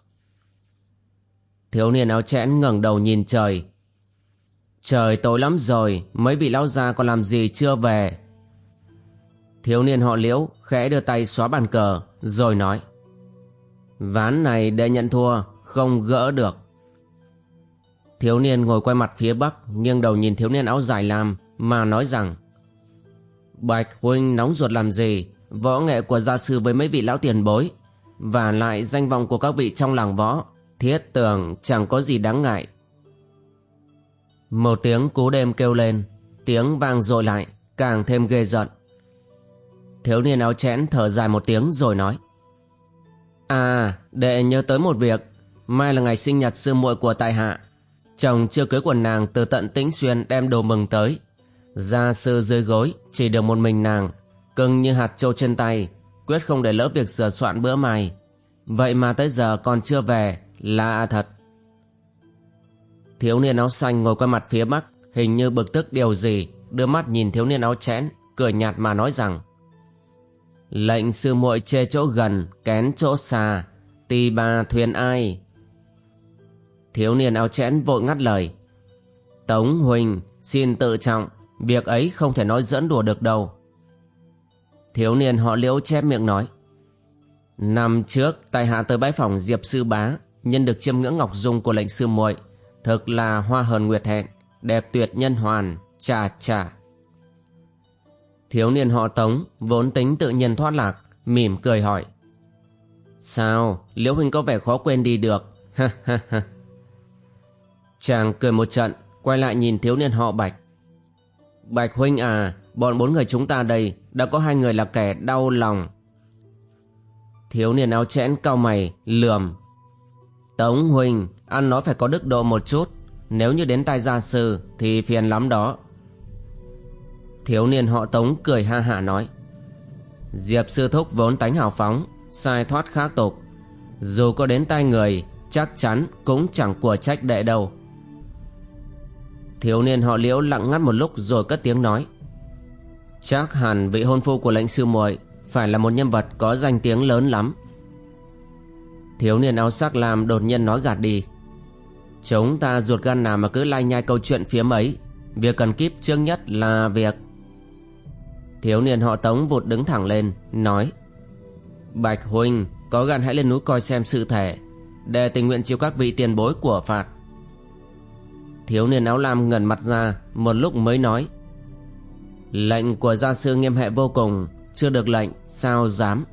Thiếu niên áo chẽn ngẩng đầu nhìn trời. Trời tối lắm rồi, mấy vị lão già còn làm gì chưa về. Thiếu niên họ liễu khẽ đưa tay xóa bàn cờ, rồi nói. Ván này để nhận thua, không gỡ được. Thiếu niên ngồi quay mặt phía bắc, nghiêng đầu nhìn thiếu niên áo dài lam, mà nói rằng Bạch huynh nóng ruột làm gì, võ nghệ của gia sư với mấy vị lão tiền bối, và lại danh vọng của các vị trong làng võ, thiết tưởng chẳng có gì đáng ngại. Một tiếng cú đêm kêu lên, tiếng vang dội lại, càng thêm ghê giận. Thiếu niên áo chẽn thở dài một tiếng rồi nói. À, đệ nhớ tới một việc, mai là ngày sinh nhật sư muội của tại hạ. Chồng chưa cưới quần nàng từ tận tĩnh xuyên đem đồ mừng tới. Gia sư dưới gối, chỉ được một mình nàng, cưng như hạt trâu trên tay, quyết không để lỡ việc sửa soạn bữa mai. Vậy mà tới giờ còn chưa về, lạ thật. Thiếu niên áo xanh ngồi qua mặt phía bắc, hình như bực tức điều gì, đưa mắt nhìn thiếu niên áo chẽn, cười nhạt mà nói rằng Lệnh sư muội chê chỗ gần, kén chỗ xa, tì bà thuyền ai. Thiếu niên áo chẽn vội ngắt lời. Tống Huỳnh, xin tự trọng, việc ấy không thể nói dẫn đùa được đâu. Thiếu niên họ liễu chép miệng nói. Năm trước, tại hạ tới bãi phòng Diệp Sư Bá, nhân được chiêm ngưỡng ngọc dung của lệnh sư muội thực là hoa hờn nguyệt hẹn, đẹp tuyệt nhân hoàn, chà chà. Thiếu niên họ Tống vốn tính tự nhiên thoát lạc, mỉm cười hỏi. Sao, Liễu Huynh có vẻ khó quên đi được, ha ha ha. Chàng cười một trận, quay lại nhìn thiếu niên họ Bạch. Bạch Huynh à, bọn bốn người chúng ta đây đã có hai người là kẻ đau lòng. Thiếu niên áo chẽn cao mày, lườm. Tống Huynh, ăn nói phải có đức độ một chút, nếu như đến tay gia sư thì phiền lắm đó. Thiếu niên họ Tống cười ha hả nói. Diệp sư thúc vốn tánh hào phóng Sai thoát khác tục. Dù có đến tay người Chắc chắn cũng chẳng của trách đệ đâu. Thiếu niên họ liễu lặng ngắt một lúc rồi cất tiếng nói. Chắc hẳn vị hôn phu của lệnh sư muội Phải là một nhân vật có danh tiếng lớn lắm. Thiếu niên áo sắc làm đột nhiên nói gạt đi. Chúng ta ruột gan nào mà cứ lai nhai câu chuyện phía mấy? Việc cần kíp trước nhất là việc Thiếu niên họ Tống vụt đứng thẳng lên, Nói, Bạch Huynh có gan hãy lên núi coi xem sự thể, Để tình nguyện chịu các vị tiền bối của phạt. Thiếu niên áo lam ngẩn mặt ra, Một lúc mới nói, Lệnh của gia sư nghiêm hệ vô cùng, Chưa được lệnh, sao dám?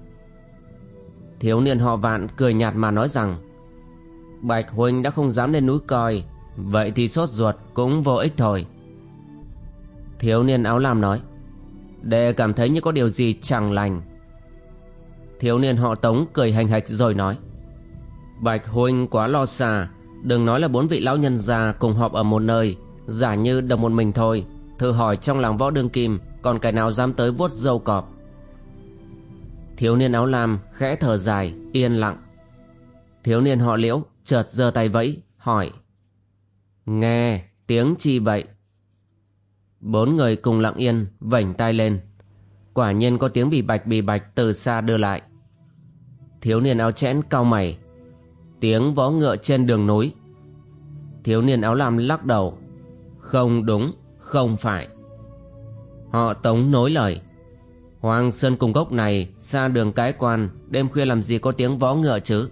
Thiếu niên họ vạn cười nhạt mà nói rằng Bạch Huynh đã không dám lên núi coi. Vậy thì sốt ruột cũng vô ích thôi. Thiếu niên áo lam nói, Đệ cảm thấy như có điều gì chẳng lành. Thiếu niên họ Tống cười hành hạch rồi nói, Bạch Huynh quá lo xa, Đừng nói là bốn vị lão nhân già cùng họp ở một nơi, Giả như đồng một mình thôi. Thử hỏi trong làng võ đương kim, Còn kẻ nào dám tới vuốt dâu cọp? Thiếu niên áo lam khẽ thở dài, Yên lặng. Thiếu niên họ liễu chợt giơ tay vẫy Hỏi. Nghe tiếng chi vậy? Bốn người cùng lặng yên vảnh tay lên. Quả nhiên có tiếng bì bạch bì bạch từ xa đưa lại. Thiếu niên áo chẽn cau mày. Tiếng vó ngựa trên đường núi Thiếu niên áo lam lắc đầu. Không đúng, không phải. Họ tống nối lời. Hoàng Sơn cùng gốc này xa đường cái quan Đêm khuya làm gì có tiếng vó ngựa chứ?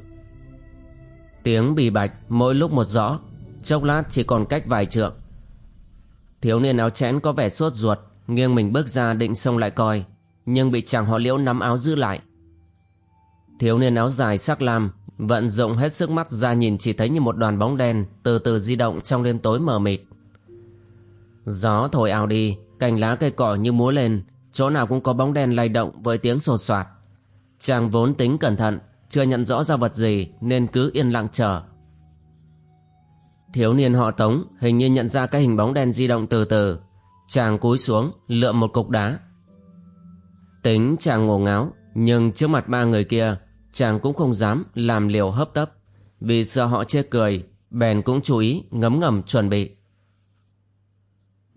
Tiếng bì bạch mỗi lúc một rõ. Chốc lát chỉ còn cách vài trượng. Thiếu niên áo chẽn có vẻ sốt ruột, Nghiêng mình bước ra định xông lại coi, Nhưng bị chàng họ liễu nắm áo giữ lại. Thiếu niên áo dài sắc lam, Vận dụng hết sức mắt ra nhìn chỉ thấy như một đoàn bóng đen Từ từ di động trong đêm tối mờ mịt. Gió thổi ào đi, Cành lá cây cỏ như múa lên, Chỗ nào cũng có bóng đen lay động với tiếng sột soạt. Chàng vốn tính cẩn thận chưa nhận rõ ra vật gì Nên cứ yên lặng chờ Thiếu niên họ Tống hình như nhận ra cái hình bóng đen di động từ từ. Chàng cúi xuống, lượm một cục đá. Tính chàng ngổ ngáo, nhưng trước mặt ba người kia, chàng cũng không dám làm liều hấp tấp. Vì sợ họ chê cười, bèn cũng chú ý ngấm ngầm chuẩn bị.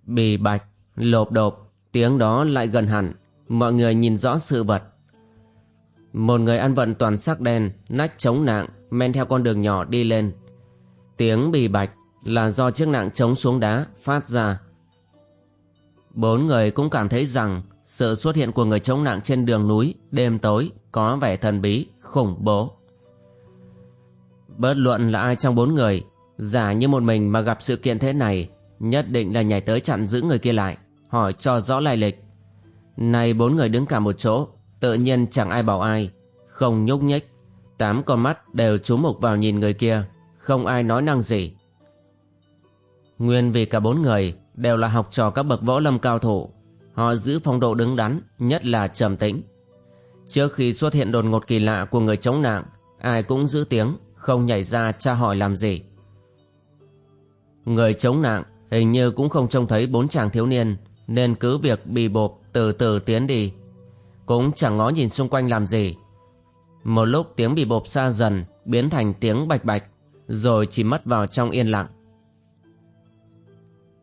Bì bạch, lộp đột, tiếng đó lại gần hẳn, mọi người nhìn rõ sự vật. Một người ăn vận toàn sắc đen, nách chống nạng, men theo con đường nhỏ đi lên, Tiếng bì bạch là do chiếc nạng chống xuống đá phát ra. Bốn người cũng cảm thấy rằng sự xuất hiện của người chống nạng trên đường núi đêm tối có vẻ thần bí, khủng bố. Bất luận là ai trong bốn người, giả như một mình mà gặp sự kiện thế này, nhất định là nhảy tới chặn giữ người kia lại, hỏi cho rõ lai lịch. Này bốn người đứng cả một chỗ, tự nhiên chẳng ai bảo ai, không nhúc nhích, tám con mắt đều chú mục vào nhìn người kia không ai nói năng gì. Nguyên vì cả bốn người đều là học trò các bậc võ lâm cao thủ, họ giữ phong độ đứng đắn, nhất là trầm tĩnh. Trước khi xuất hiện đột ngột kỳ lạ của người chống nạn, ai cũng giữ tiếng, không nhảy ra tra hỏi làm gì. Người chống nạn hình như cũng không trông thấy bốn chàng thiếu niên, nên cứ việc bì bộp từ từ tiến đi. Cũng chẳng ngó nhìn xung quanh làm gì. Một lúc tiếng bì bộp xa dần, biến thành tiếng bạch bạch rồi chỉ mất vào trong yên lặng.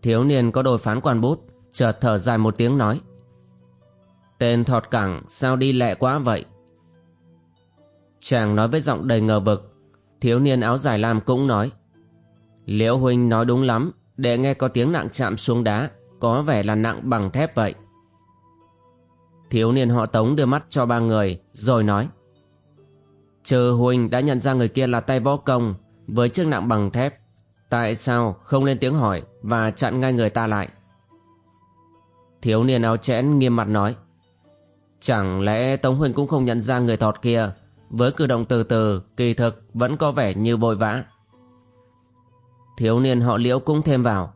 Thiếu niên có đôi phán quan bút, chợt thở dài một tiếng nói. Tên thọt cẳng sao đi lẹ quá vậy? Chàng nói với giọng đầy ngờ vực. Thiếu niên áo dài lam cũng nói. Liễu huynh nói đúng lắm, để nghe có tiếng nặng chạm xuống đá, có vẻ là nặng bằng thép vậy. Thiếu niên họ tống đưa mắt cho ba người, rồi nói. Trừ huynh đã nhận ra người kia là tay võ công, với chức nặng bằng thép. Tại sao không lên tiếng hỏi và chặn ngay người ta lại? Thiếu niên áo chẽn nghiêm mặt nói. Chẳng lẽ Tống Huynh cũng không nhận ra người thọt kia Với cử động từ từ Kỳ thực vẫn có vẻ như vội vã Thiếu niên họ liễu cũng thêm vào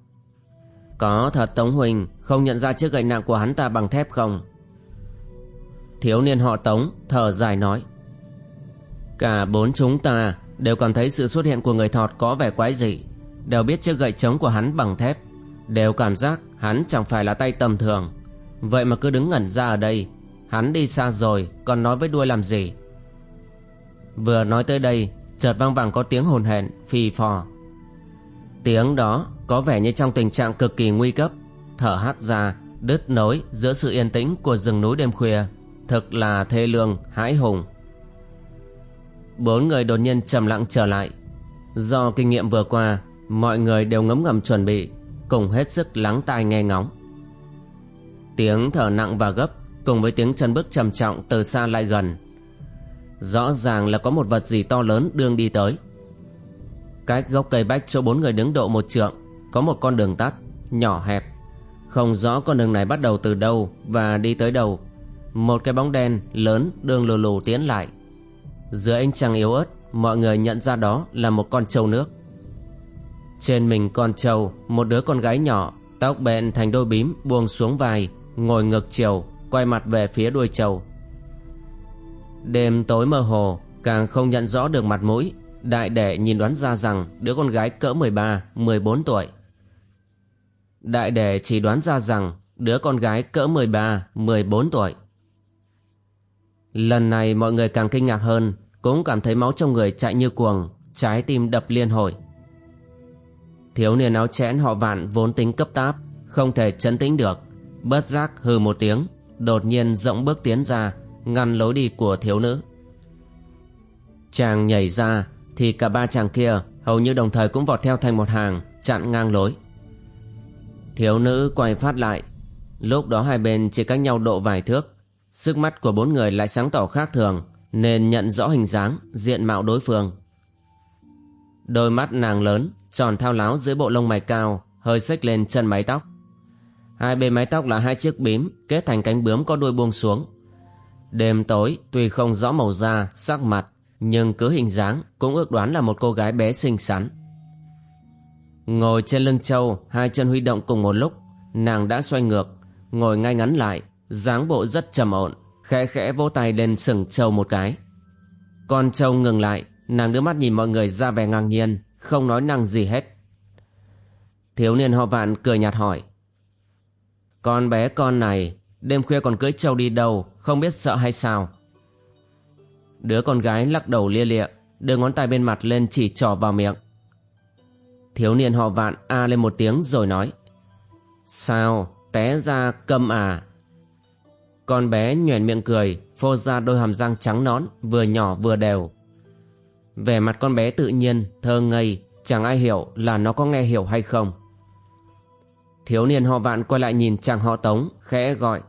Có thật Tống Huỳnh Không nhận ra chiếc gậy nặng của hắn ta bằng thép không Thiếu niên họ Tống thở dài nói. Cả bốn chúng ta Đều cảm thấy sự xuất hiện của người thọt có vẻ quái dị. Đều biết chiếc gậy trống của hắn bằng thép. Đều cảm giác hắn chẳng phải là tay tầm thường. Vậy mà cứ đứng ngẩn ra ở đây, Hắn đi xa rồi, Còn nói với đuôi làm gì? Vừa nói tới đây, Chợt vang vẳng có tiếng hồn hển Phì phò. Tiếng đó có vẻ như trong tình trạng cực kỳ nguy cấp. Thở hắt ra, Đứt nối giữa sự yên tĩnh của rừng núi đêm khuya. Thực là thê lương, hãi hùng. Bốn người đột nhiên trầm lặng trở lại. Do kinh nghiệm vừa qua, Mọi người đều ngấm ngầm chuẩn bị, Cùng hết sức lắng tai nghe ngóng. Tiếng thở nặng và gấp, cùng với tiếng chân bước trầm trọng từ xa lại gần. Rõ ràng là có một vật gì to lớn đương đi tới. Cách gốc cây bách chỗ bốn người đứng độ một trượng, có một con đường tắt, nhỏ hẹp. Không rõ con đường này bắt đầu từ đâu và đi tới đâu một cái bóng đen lớn đường lù lù tiến lại. Dưới ánh trăng yếu ớt mọi người nhận ra đó là một con trâu nước. Trên mình con trâu một đứa con gái nhỏ tóc bện thành đôi bím buông xuống vai ngồi ngược chiều quay mặt về phía đuôi trâu. Đêm tối mơ hồ càng không nhận rõ được mặt mũi đại đệ nhìn đoán ra rằng đứa con gái cỡ 13, 14 tuổi. Đại đệ chỉ đoán ra rằng đứa con gái cỡ 13, 14 tuổi lần này mọi người càng kinh ngạc hơn, cũng cảm thấy máu trong người chạy như cuồng, trái tim đập liên hồi. Thiếu niên áo chẽn họ vạn vốn tính cấp táp, không thể chấn tĩnh được. Bất giác hừ một tiếng, đột nhiên rộng bước tiến ra, ngăn lối đi của thiếu nữ. Chàng nhảy ra, thì cả ba chàng kia hầu như đồng thời cũng vọt theo thành một hàng, chặn ngang lối. Thiếu nữ quay phát lại. Lúc đó hai bên chỉ cách nhau độ vài thước sức mắt của bốn người lại sáng tỏ khác thường nên nhận rõ hình dáng diện mạo đối phương đôi mắt nàng lớn tròn thao láo dưới bộ lông mày cao hơi xếch lên chân mái tóc Hai bên mái tóc là hai chiếc bím kết thành cánh bướm có đuôi buông xuống. Đêm tối tuy không rõ màu da, sắc mặt, nhưng cứ hình dáng cũng ước đoán là một cô gái bé xinh xắn. Ngồi trên lưng châu, hai chân huy động cùng một lúc, nàng đã xoay ngược, ngồi ngay ngắn lại, dáng bộ rất trầm ổn, khẽ khẽ vỗ tay lên sừng trâu một cái. Con trâu ngừng lại, nàng đưa mắt nhìn mọi người ra vẻ ngang nhiên, không nói năng gì hết. Thiếu niên họ vạn cười nhạt hỏi. Con bé con này Đêm khuya còn cưỡi trâu đi đâu Không biết sợ hay sao Đứa con gái lắc đầu lia lịa Đưa ngón tay bên mặt lên chỉ trỏ vào miệng Thiếu niên họ vạn a lên một tiếng rồi nói Sao té ra câm à con bé nhoẻn miệng cười, Phô ra đôi hàm răng trắng nõn, Vừa nhỏ vừa đều. Vẻ mặt con bé tự nhiên, Thơ ngây, Chẳng ai hiểu là nó có nghe hiểu hay không. Thiếu niên họ vạn quay lại nhìn chàng họ Tống, khẽ gọi.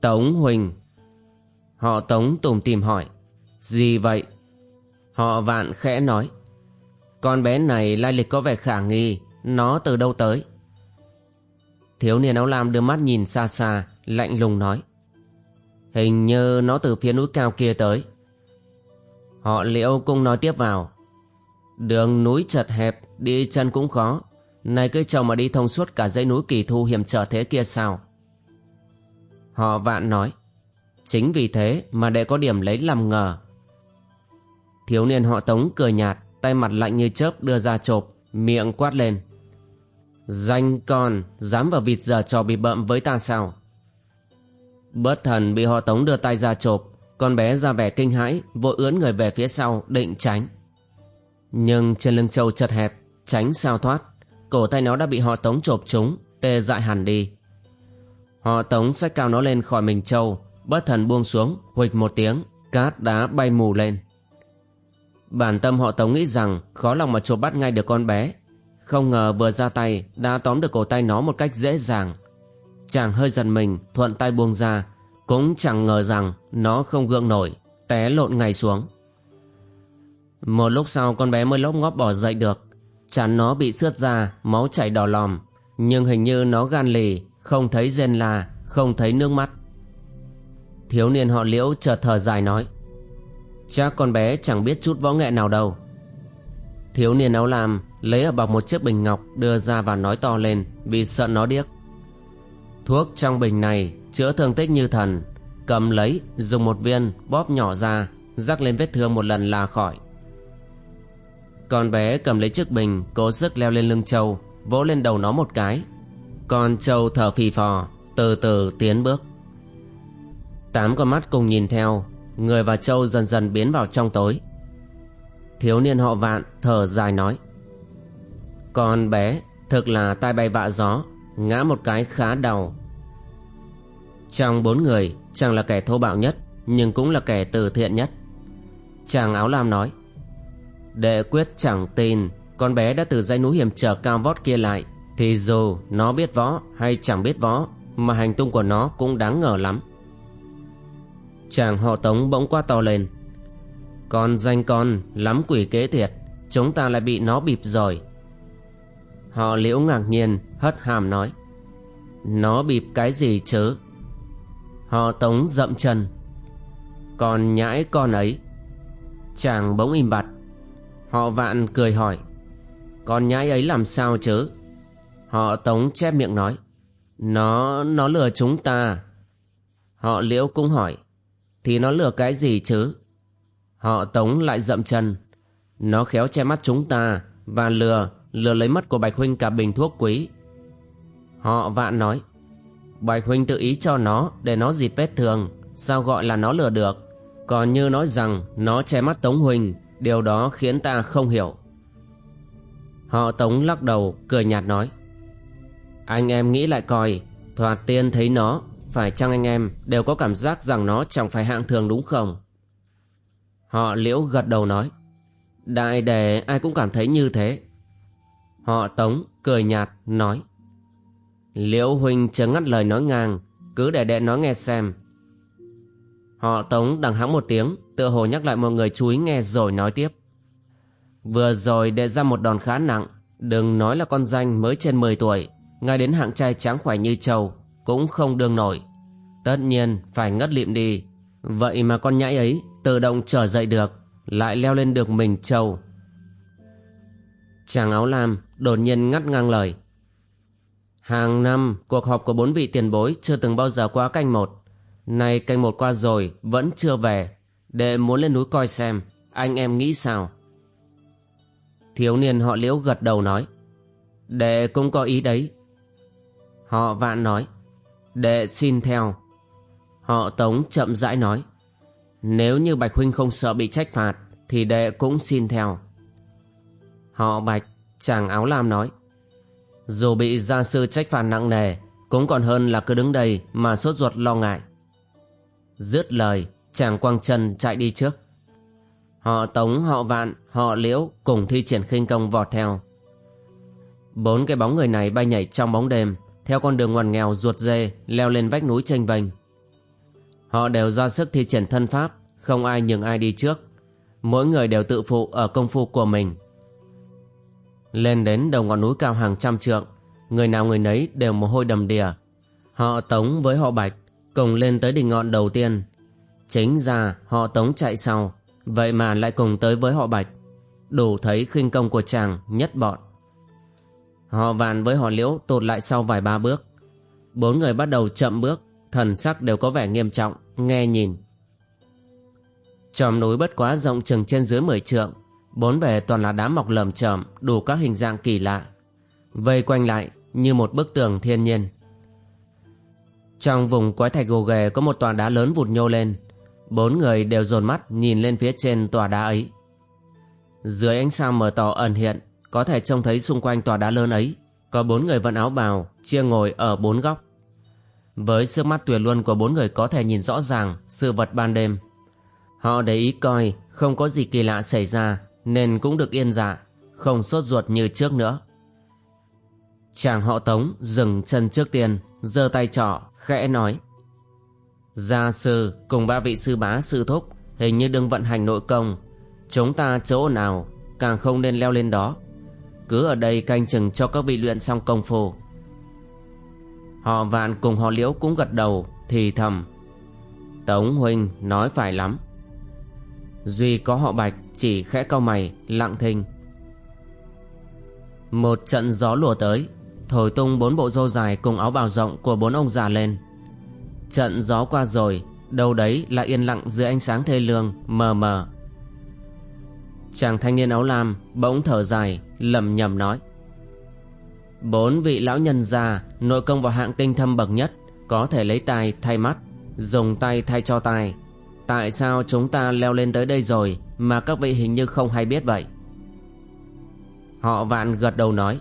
Tống Huỳnh. Họ Tống tủm tìm hỏi. Gì vậy? Họ vạn khẽ nói. Con bé này lai lịch có vẻ khả nghi, Nó từ đâu tới? Thiếu niên áo lam đưa mắt nhìn xa xa Lạnh lùng nói. Hình như nó từ phía núi cao kia tới. Họ liễu cũng nói tiếp vào. Đường núi chật hẹp, Đi chân cũng khó. Này cứ chồng mà đi thông suốt cả dãy núi kỳ thu hiểm trở thế kia sao? Họ vạn nói. Chính vì thế mà để có điểm lấy làm ngờ. Thiếu niên họ tống cười nhạt, Tay mặt lạnh như chớp đưa ra chộp, Miệng quát lên. Danh con, Dám vào vịt giờ trò bị bợm với ta sao? Bất thần bị họ tống đưa tay ra chộp Con bé ra vẻ kinh hãi Vội ướn người về phía sau định tránh Nhưng trên lưng châu chật hẹp, tránh sao thoát, cổ tay nó đã bị họ tống chộp trúng, tê dại hẳn đi. Họ tống xách cao nó lên khỏi mình châu, bất thần buông xuống, huịch một tiếng, cát đá bay mù lên. Bản tâm họ tống nghĩ rằng khó lòng mà chộp bắt ngay được con bé. Không ngờ vừa ra tay đã tóm được cổ tay nó một cách dễ dàng. Chàng hơi giật mình, thuận tay buông ra, cũng chẳng ngờ rằng nó không gượng nổi, té lộn ngay xuống. Một lúc sau con bé mới lốc ngóp bỏ dậy được. Chán nó bị xước ra, máu chảy đỏ lòm. Nhưng hình như nó gan lì, không thấy rên la, không thấy nước mắt. Thiếu niên họ liễu chợt thở dài nói. Chắc con bé chẳng biết chút võ nghệ nào đâu. Thiếu niên áo lam lấy ở bọc một chiếc bình ngọc đưa ra và nói to lên vì sợ nó điếc. Thuốc trong bình này chữa thương tích như thần, cầm lấy dùng một viên bóp nhỏ ra, rắc lên vết thương một lần là khỏi. Con bé cầm lấy chiếc bình Cố sức leo lên lưng trâu, Vỗ lên đầu nó một cái. Con trâu thở phì phò Từ từ tiến bước. Tám con mắt cùng nhìn theo Người và trâu dần dần biến vào trong tối. Thiếu niên họ vạn thở dài nói Con bé thực là tai bay vạ gió Ngã một cái khá đau. Trong bốn người, Chàng là kẻ thô bạo nhất, Nhưng cũng là kẻ từ thiện nhất. Chàng áo lam nói, Đệ quyết chẳng tin, Con bé đã từ dãy núi hiểm trở cao vót kia lại, Thì dù nó biết võ hay chẳng biết võ, Mà hành tung của nó cũng đáng ngờ lắm. Chàng họ tống bỗng qua to lên, Con danh con lắm quỷ kế thiệt, Chúng ta lại bị nó bịp rồi Họ liễu ngạc nhiên hất hàm nói Nó bịp cái gì chứ Họ tống dậm chân Còn nhãi con ấy. Chàng bỗng im bặt. Họ vạn cười hỏi Con nhãi ấy làm sao chứ Họ tống chép miệng nói Nó, nó lừa chúng ta. Họ liễu cũng hỏi Thì nó lừa cái gì chứ Họ tống lại dậm chân Nó khéo che mắt chúng ta Và lừa, lừa lấy mất của Bạch Huynh cả bình thuốc quý. Họ vạn nói, Bạch Huynh tự ý cho nó Để nó dịp vết thương Sao gọi là nó lừa được? Còn như nói rằng Nó che mắt Tống Huynh Điều đó khiến ta không hiểu. Họ Tống lắc đầu, cười nhạt nói, Anh em nghĩ lại coi Thoạt tiên thấy nó, Phải chăng anh em đều có cảm giác rằng nó chẳng phải hạng thường đúng không? Họ liễu gật đầu nói, Đại đệ, ai cũng cảm thấy như thế. Họ Tống cười nhạt nói Liễu huynh chớ ngắt lời nói ngang Cứ để đệ nói nghe xem Họ Tống đằng hắng một tiếng tựa hồ nhắc lại mọi người chú ý nghe rồi nói tiếp. Vừa rồi đệ ra một đòn khá nặng, đừng nói là con danh mới trên 10 tuổi, ngay đến hạng trai trắng khỏe như trâu, cũng không đương nổi. Tất nhiên phải ngất lịm đi, vậy mà con nhãi ấy tự động trở dậy được, lại leo lên được mình trâu. Chàng áo lam đột nhiên ngắt ngang lời. Hàng năm, cuộc họp của bốn vị tiền bối chưa từng bao giờ qua canh một. Nay canh một qua rồi, vẫn chưa về. Đệ muốn lên núi coi xem Anh em nghĩ sao? Thiếu niên họ liễu gật đầu nói. Đệ cũng có ý đấy. Họ vạn nói. Đệ xin theo. Họ tống chậm rãi nói. Nếu như Bạch Huynh không sợ bị trách phạt Thì đệ cũng xin theo. Họ Bạch Chàng áo lam nói, Dù bị gia sư trách phạt nặng nề, Cũng còn hơn là cứ đứng đây Mà sốt ruột lo ngại. Dứt lời, chàng quang trần chạy đi trước. Họ tống, họ vạn, họ liễu cùng thi triển khinh công vọt theo. Bốn cái bóng người này bay nhảy trong bóng đêm, theo con đường ngoằn nghèo ruột dê leo lên vách núi tranh vênh. Họ đều ra sức thi triển thân pháp, không ai nhường ai đi trước. Mỗi người đều tự phụ ở công phu của mình lên đến đầu ngọn núi cao hàng trăm trượng, người nào người nấy đều mồ hôi đầm đìa. Họ tống với họ bạch, cùng lên tới đỉnh ngọn đầu tiên. Chính ra họ tống chạy sau, Vậy mà lại cùng tới với họ bạch. Đủ thấy khinh công của chàng nhất bọn. Họ vạn với họ liễu tụt lại sau vài ba bước. Bốn người bắt đầu chậm bước, Thần sắc đều có vẻ nghiêm trọng, Nghe nhìn. Tròm núi bất quá rộng chừng trên dưới mười trượng Bốn bề toàn là đá mọc lởm chởm, Đủ các hình dạng kỳ lạ. Vây quanh lại như một bức tường thiên nhiên. Trong vùng quái thạch gồ ghề Có một tòa đá lớn vụt nhô lên. Bốn người đều dồn mắt nhìn lên phía trên tòa đá ấy. Dưới ánh sao mờ tỏ ẩn hiện, Có thể trông thấy xung quanh tòa đá lớn ấy, Có bốn người vận áo bào, Chia ngồi ở bốn góc. Với sức mắt tuyệt luân của bốn người có thể nhìn rõ ràng Sự vật ban đêm. Họ để ý coi Không có gì kỳ lạ xảy ra. Nên cũng được yên dạ Không sốt ruột như trước nữa. Chàng họ tống dừng chân trước tiên, giơ tay trỏ khẽ nói. Gia sư cùng ba vị sư bá sư thúc Hình như đừng vận hành nội công. Chúng ta chỗ nào Càng không nên leo lên đó. Cứ ở đây canh chừng cho các vị luyện xong công phu. Họ vạn cùng họ liễu cũng gật đầu, Thì thầm. Tống huynh nói phải lắm. Duy có họ bạch chỉ khẽ cau mày, lặng thinh. Một trận gió lùa tới, Thổi tung bốn bộ râu dài cùng áo bào rộng của bốn ông già lên. Trận gió qua rồi, Đâu đấy là yên lặng dưới ánh sáng thê lương, Mờ mờ. Chàng thanh niên áo lam bỗng thở dài lầm nhầm nói. Bốn vị lão nhân già Nội công vào hạng tinh thâm bậc nhất, Có thể lấy tay thay mắt, Dùng tay thay cho tay Tại sao chúng ta leo lên tới đây rồi? Mà các vị hình như không hay biết vậy. Họ vạn gật đầu nói,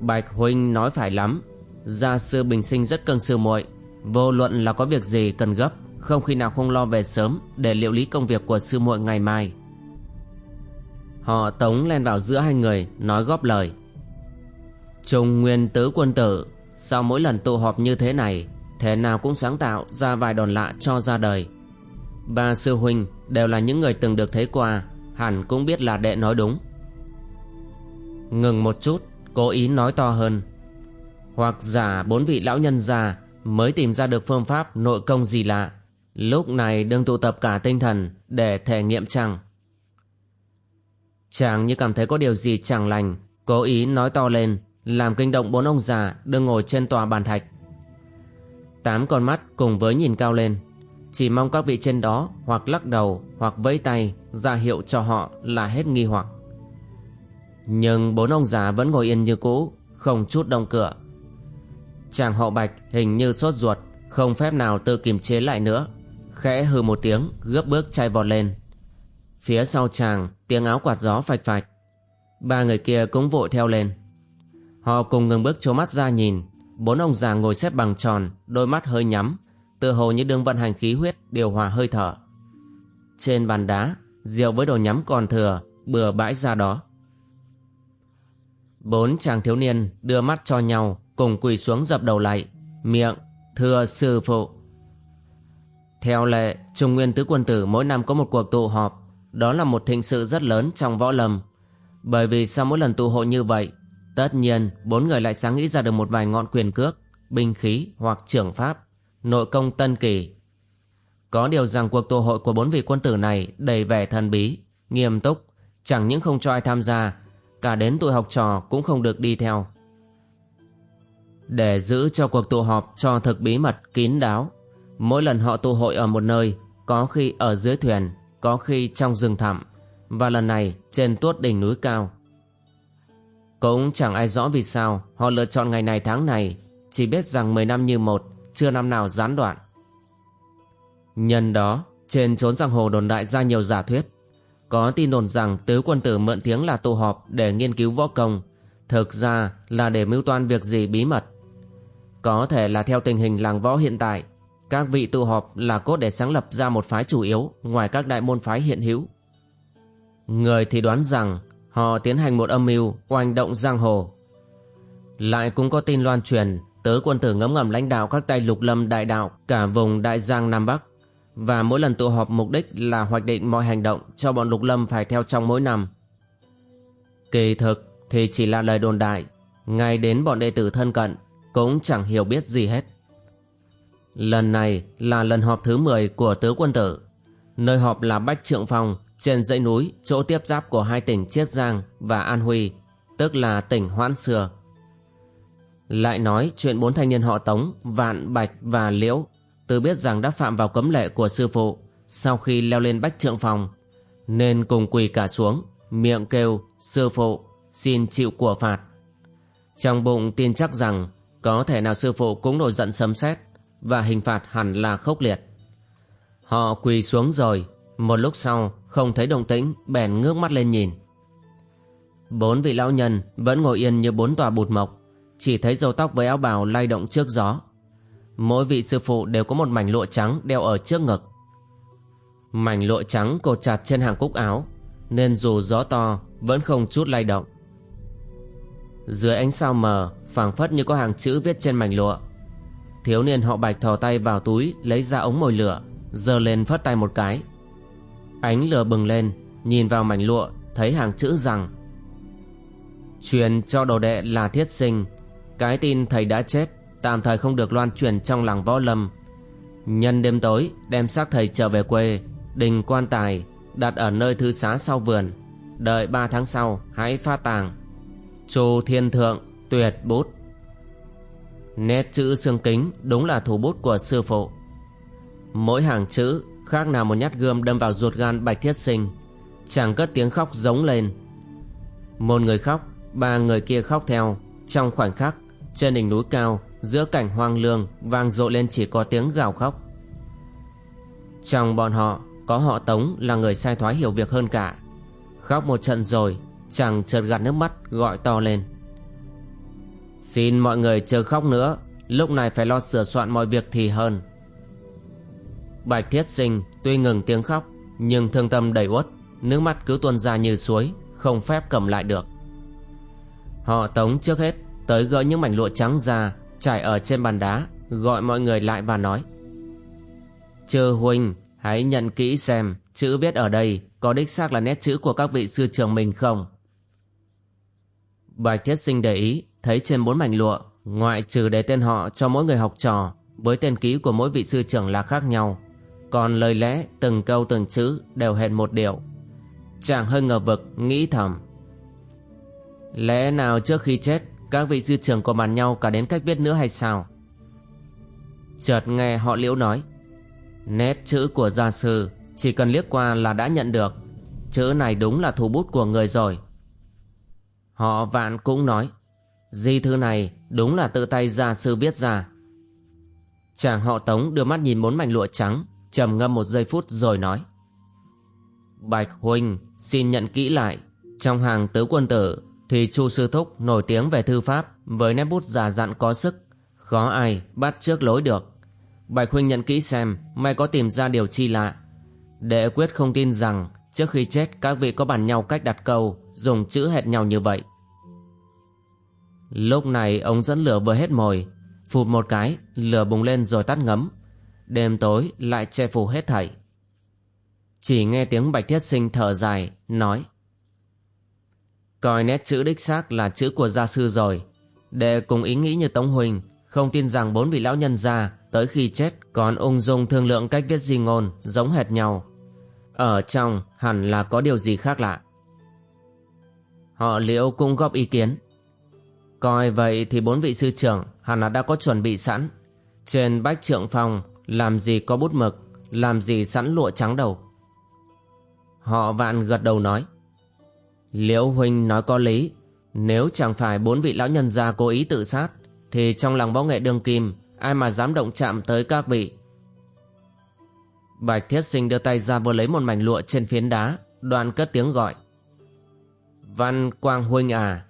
Bạch Huynh nói phải lắm, Gia sư bình sinh rất cưng sư muội, Vô luận là có việc gì cần gấp, Không khi nào không lo về sớm Để liệu lý công việc của sư muội ngày mai. Họ tống len vào giữa hai người, Nói góp lời Trung nguyên tứ quân tử, Sau mỗi lần tụ họp như thế này, Thế nào cũng sáng tạo ra vài đòn lạ cho ra đời. Ba sư huynh đều là những người từng được thấy qua, Hẳn cũng biết là đệ nói đúng. Ngừng một chút, Cố ý nói to hơn. Hoặc giả bốn vị lão nhân già Mới tìm ra được phương pháp nội công gì lạ. Lúc này đừng tụ tập cả tinh thần Để thể nghiệm chăng? Chàng như cảm thấy có điều gì chẳng lành, Cố ý nói to lên, Làm kinh động bốn ông già Đừng ngồi trên tòa bàn thạch. Tám con mắt cùng với nhìn cao lên. Chỉ mong các vị trên đó Hoặc lắc đầu, hoặc vẫy tay, ra hiệu cho họ là hết nghi hoặc. Nhưng bốn ông già vẫn ngồi yên như cũ, Không chút động cửa. Chàng họ bạch hình như sốt ruột, Không phép nào tự kiềm chế lại nữa. Khẽ hừ một tiếng, Gấp bước chai vọt lên. Phía sau chàng, tiếng áo quạt gió phạch phạch. Ba người kia cũng vội theo lên. Họ cùng ngừng bước trố mắt ra nhìn. Bốn ông già ngồi xếp bằng tròn, Đôi mắt hơi nhắm. Tự hồ như đương vận hành khí huyết Điều hòa hơi thở. Trên bàn đá Rượu với đồ nhắm còn thừa Bừa bãi ra đó. Bốn chàng thiếu niên đưa mắt cho nhau Cùng quỳ xuống dập đầu lại Miệng Thưa sư phụ. Theo lệ Trung Nguyên Tứ Quân Tử mỗi năm có một cuộc tụ họp. Đó là một thịnh sự rất lớn trong võ lâm. Bởi vì sau mỗi lần tụ hội như vậy, tất nhiên bốn người lại sáng nghĩ ra được một vài ngọn quyền cước, binh khí hoặc trưởng pháp, nội công tân kỳ. Có điều rằng cuộc tụ hội của bốn vị quân tử này đầy vẻ thần bí, nghiêm túc, chẳng những không cho ai tham gia, cả đến tụi học trò cũng không được đi theo. Để giữ cho cuộc tụ họp cho thực bí mật kín đáo, mỗi lần họ tụ hội ở một nơi, có khi ở dưới thuyền, có khi trong rừng thẳm và lần này trên tuốt đỉnh núi cao. Cũng chẳng ai rõ vì sao họ lựa chọn ngày này tháng này, chỉ biết rằng 10 năm như một, chưa năm nào gián đoạn. Nhân đó, trên trốn giang hồ đồn đại ra nhiều giả thuyết. Có tin đồn rằng tứ quân tử mượn tiếng là tụ họp để nghiên cứu võ công, thực ra là để mưu toan việc gì bí mật. Có thể là theo tình hình làng võ hiện tại, các vị tụ họp là cốt để sáng lập ra một phái chủ yếu ngoài các đại môn phái hiện hữu. Người thì đoán rằng họ tiến hành một âm mưu oanh động giang hồ. Lại cũng có tin loan truyền tớ quân tử ngấm ngầm lãnh đạo các tay lục lâm đại đạo cả vùng đại giang Nam Bắc và mỗi lần tụ họp mục đích là hoạch định mọi hành động cho bọn lục lâm phải theo trong mỗi năm. Kỳ thực thì chỉ là lời đồn đại, ngay đến bọn đệ tử thân cận cũng chẳng hiểu biết gì hết. Lần này là lần họp thứ 10 của tứ quân tử. Nơi họp là Bách Trượng Phong trên dãy núi chỗ tiếp giáp của hai tỉnh Chiết Giang và An Huy, tức là tỉnh Hoãn Sừa. Lại nói chuyện bốn thanh niên họ Tống, Vạn, Bạch và Liễu từ biết rằng đã phạm vào cấm lệ của sư phụ sau khi leo lên Bách Trượng phòng nên cùng quỳ cả xuống, miệng kêu sư phụ xin chịu của phạt. Trong bụng tin chắc rằng có thể nào sư phụ cũng nổi giận sấm sét và hình phạt hẳn là khốc liệt. Họ quỳ xuống rồi, Một lúc sau không thấy động tĩnh bèn ngước mắt lên nhìn Bốn vị lão nhân vẫn ngồi yên như bốn tòa bụt mộc chỉ thấy dầu tóc với áo bào lay động trước gió. Mỗi vị sư phụ đều có một mảnh lụa trắng đeo ở trước ngực. Mảnh lụa trắng cột chặt trên hàng cúc áo, Nên dù gió to, vẫn không chút lay động. Dưới ánh sao mờ, phảng phất như có hàng chữ viết trên mảnh lụa. Thiếu niên họ bạch thò tay vào túi, lấy ra ống mồi lửa, giơ lên phất tay một cái. Ánh lửa bừng lên, Nhìn vào mảnh lụa, Thấy hàng chữ rằng, Truyền cho đồ đệ là thiết sinh cái tin thầy đã chết, Tạm thời không được loan truyền trong làng võ lâm. Nhân đêm tối, Đem xác thầy trở về quê, Đình quan tài, Đặt ở nơi thư xá sau vườn. Đợi ba tháng sau, hãy pha tàng. Chu thiên thượng, Tuyệt bút. Nét chữ xương kính Đúng là thủ bút của sư phụ. Mỗi hàng chữ, khác nào một nhát gươm đâm vào ruột gan bạch thiết sinh chàng cất tiếng khóc giống lên. Một người khóc, ba người kia khóc theo, trong khoảnh khắc trên đỉnh núi cao giữa cảnh hoang lương vang dội lên chỉ có tiếng gào khóc. Trong bọn họ có họ tống là người sai thoái hiểu việc hơn cả. Khóc một trận rồi chàng chợt gạt nước mắt gọi to lên. Xin mọi người chờ khóc nữa lúc này phải lo sửa soạn mọi việc thì hơn. Bạch Thiết Sinh tuy ngừng tiếng khóc nhưng thương tâm đầy uất, nước mắt cứ tuôn ra như suối, không phép cầm lại được. Họ tống trước hết tới gỡ những mảnh lụa trắng ra trải ở trên bàn đá, gọi mọi người lại và nói: "Chư huynh, hãy nhận kỹ xem chữ viết ở đây có đích xác là nét chữ của các vị sư trưởng mình không?" Bạch Thiết Sinh để ý, thấy trên bốn mảnh lụa, ngoại trừ để tên họ cho mỗi người học trò, với tên ký của mỗi vị sư trưởng là khác nhau, còn lời lẽ từng câu từng chữ đều hẹn một điều Chàng hơi ngờ vực nghĩ thầm. Lẽ nào trước khi chết các vị sư trưởng có bàn nhau cả đến cách viết nữa hay sao? Chợt nghe họ liễu nói, Nét chữ của gia sư Chỉ cần liếc qua là đã nhận được. Chữ này đúng là thủ bút của người rồi. Họ vạn cũng nói, Di thư này đúng là tự tay gia sư viết ra. Chàng họ tống đưa mắt nhìn bốn mảnh lụa trắng, trầm ngâm một giây phút rồi nói, Bạch Huynh xin nhận kỹ lại. Trong hàng tứ quân tử thì Chu Sư Thúc nổi tiếng về thư pháp Với nét bút già dặn có sức. Khó ai bắt trước lối được. Bạch Huynh nhận kỹ xem May có tìm ra điều chi lạ. Đệ quyết không tin rằng Trước khi chết các vị có bàn nhau cách đặt câu Dùng chữ hệt nhau như vậy. Lúc này ông dẫn lửa vừa hết mồi. Phụt một cái Lửa bùng lên rồi tắt ngấm. Đêm tối lại che phủ hết thảy. Chỉ nghe tiếng Bạch Thiết Sinh thở dài, nói Coi nét chữ đích xác là chữ của gia sư rồi. Để cùng ý nghĩ như Tống Huỳnh, không tin rằng bốn vị lão nhân gia tới khi chết còn ung dung thương lượng cách viết di ngôn giống hệt nhau. Ở trong hẳn là có điều gì khác lạ. Họ liễu cũng góp ý kiến. Coi vậy thì bốn vị sư trưởng hẳn là đã có chuẩn bị sẵn. Trên bách trượng phòng làm gì có bút mực Làm gì sẵn lụa trắng đầu Họ vạn gật đầu nói Liễu huynh nói có lý. Nếu chẳng phải bốn vị lão nhân gia cố ý tự sát Thì trong lòng võ nghệ đương kim Ai mà dám động chạm tới các vị? Bạch thiết sinh đưa tay ra vừa lấy một mảnh lụa trên phiến đá Đoàn cất tiếng gọi. Văn Quang Huynh à!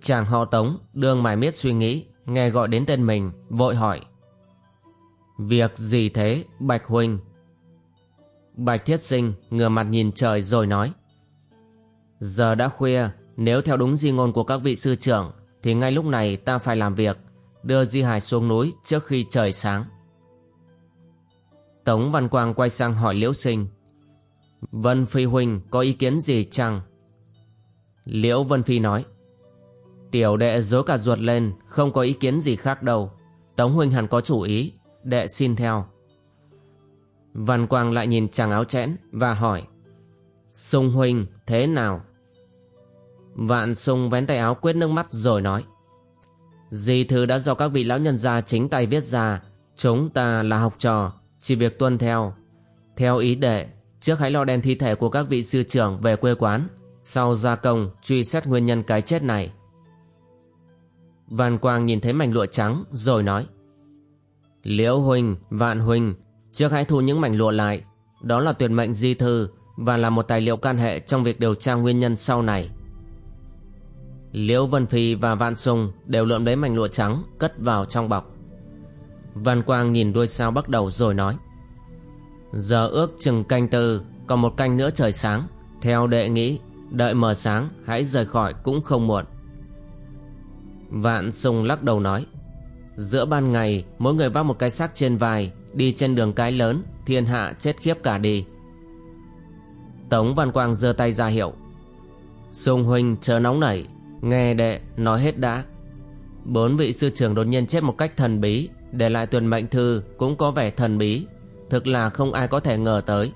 Chàng họ tống Đương mải miết suy nghĩ Nghe gọi đến tên mình Vội hỏi. Việc gì thế, Bạch Huynh? Bạch Thiết Sinh ngửa mặt nhìn trời rồi nói. Giờ đã khuya, nếu theo đúng di ngôn của các vị sư trưởng, thì ngay lúc này ta phải làm việc, đưa Di Hải xuống núi trước khi trời sáng. Tống Văn Quang quay sang hỏi Liễu Sinh. Vân Phi Huynh có ý kiến gì chăng? Liễu Vân Phi nói. Tiểu đệ dối cả ruột lên, không có ý kiến gì khác đâu. Tống Huynh hẳn có chủ ý, đệ xin theo văn quang lại nhìn chàng áo chẽn và hỏi sung huynh thế nào vạn sung vén tay áo quyết nước mắt rồi nói. Di thư đã do các vị lão nhân gia chính tay viết ra chúng ta là học trò chỉ việc tuân theo. Theo ý đệ trước hãy lo đem thi thể của các vị sư trưởng về quê quán sau gia công truy xét nguyên nhân cái chết này. Vạn quang nhìn thấy mảnh lụa trắng rồi nói. Liễu huynh, vạn huynh, trước hãy thu những mảnh lụa lại, đó là tuyệt mệnh di thư và là một tài liệu can hệ trong việc điều tra nguyên nhân sau này. Liễu Vân Phi và Vạn Sùng đều lượm lấy mảnh lụa trắng, cất vào trong bọc. Văn Quang nhìn đuôi sao bắt đầu rồi nói, Giờ ước chừng canh tư, Còn một canh nữa trời sáng. Theo đệ nghĩ, Đợi mờ sáng, hãy rời khỏi cũng không muộn. Vạn Sùng lắc đầu nói, Giữa ban ngày, Mỗi người vác một cái xác trên vai, Đi trên đường cái lớn, Thiên hạ chết khiếp cả đi. Tống Văn Quang giơ tay ra hiệu, Sùng huynh chờ nóng nảy Nghe đệ, nói hết đã. Bốn vị sư trưởng đột nhiên chết một cách thần bí, Để lại tuyển mệnh thư cũng có vẻ thần bí, Thực là không ai có thể ngờ tới.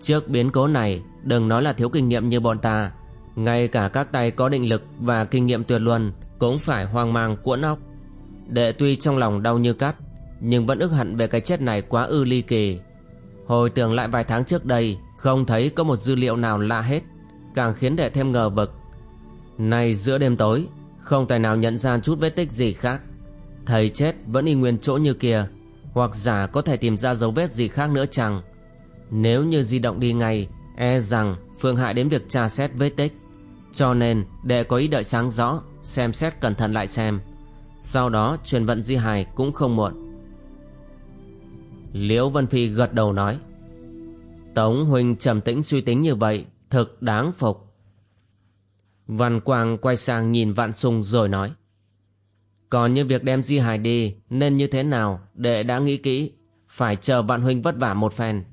Trước biến cố này, Đừng nói là thiếu kinh nghiệm như bọn ta, Ngay cả các tay có định lực Và kinh nghiệm tuyệt luân Cũng phải hoang mang cuộn óc. Đệ tuy trong lòng đau như cắt, Nhưng vẫn ức hận về cái chết này quá ư ly kỳ. Hồi tưởng lại vài tháng trước đây, Không thấy có một dư liệu nào lạ hết, Càng khiến đệ thêm ngờ vực. Nay giữa đêm tối, Không tài nào nhận ra chút vết tích gì khác. Thầy chết vẫn y nguyên chỗ như kia, Hoặc giả có thể tìm ra dấu vết gì khác nữa chăng? Nếu như di động đi ngay E rằng Phương hại đến việc tra xét vết tích. Cho nên, đệ có ý đợi sáng rõ, Xem xét cẩn thận lại xem. Sau đó, truyền vận di hài cũng không muộn. Liễu Vân Phi gật đầu nói, Tống Huynh trầm tĩnh suy tính như vậy, Thực đáng phục. Văn Quang quay sang nhìn Vạn Sung rồi nói, Còn như việc đem di Hải đi, Nên như thế nào Đệ đã nghĩ kỹ? Phải chờ Vạn Huynh vất vả một phen.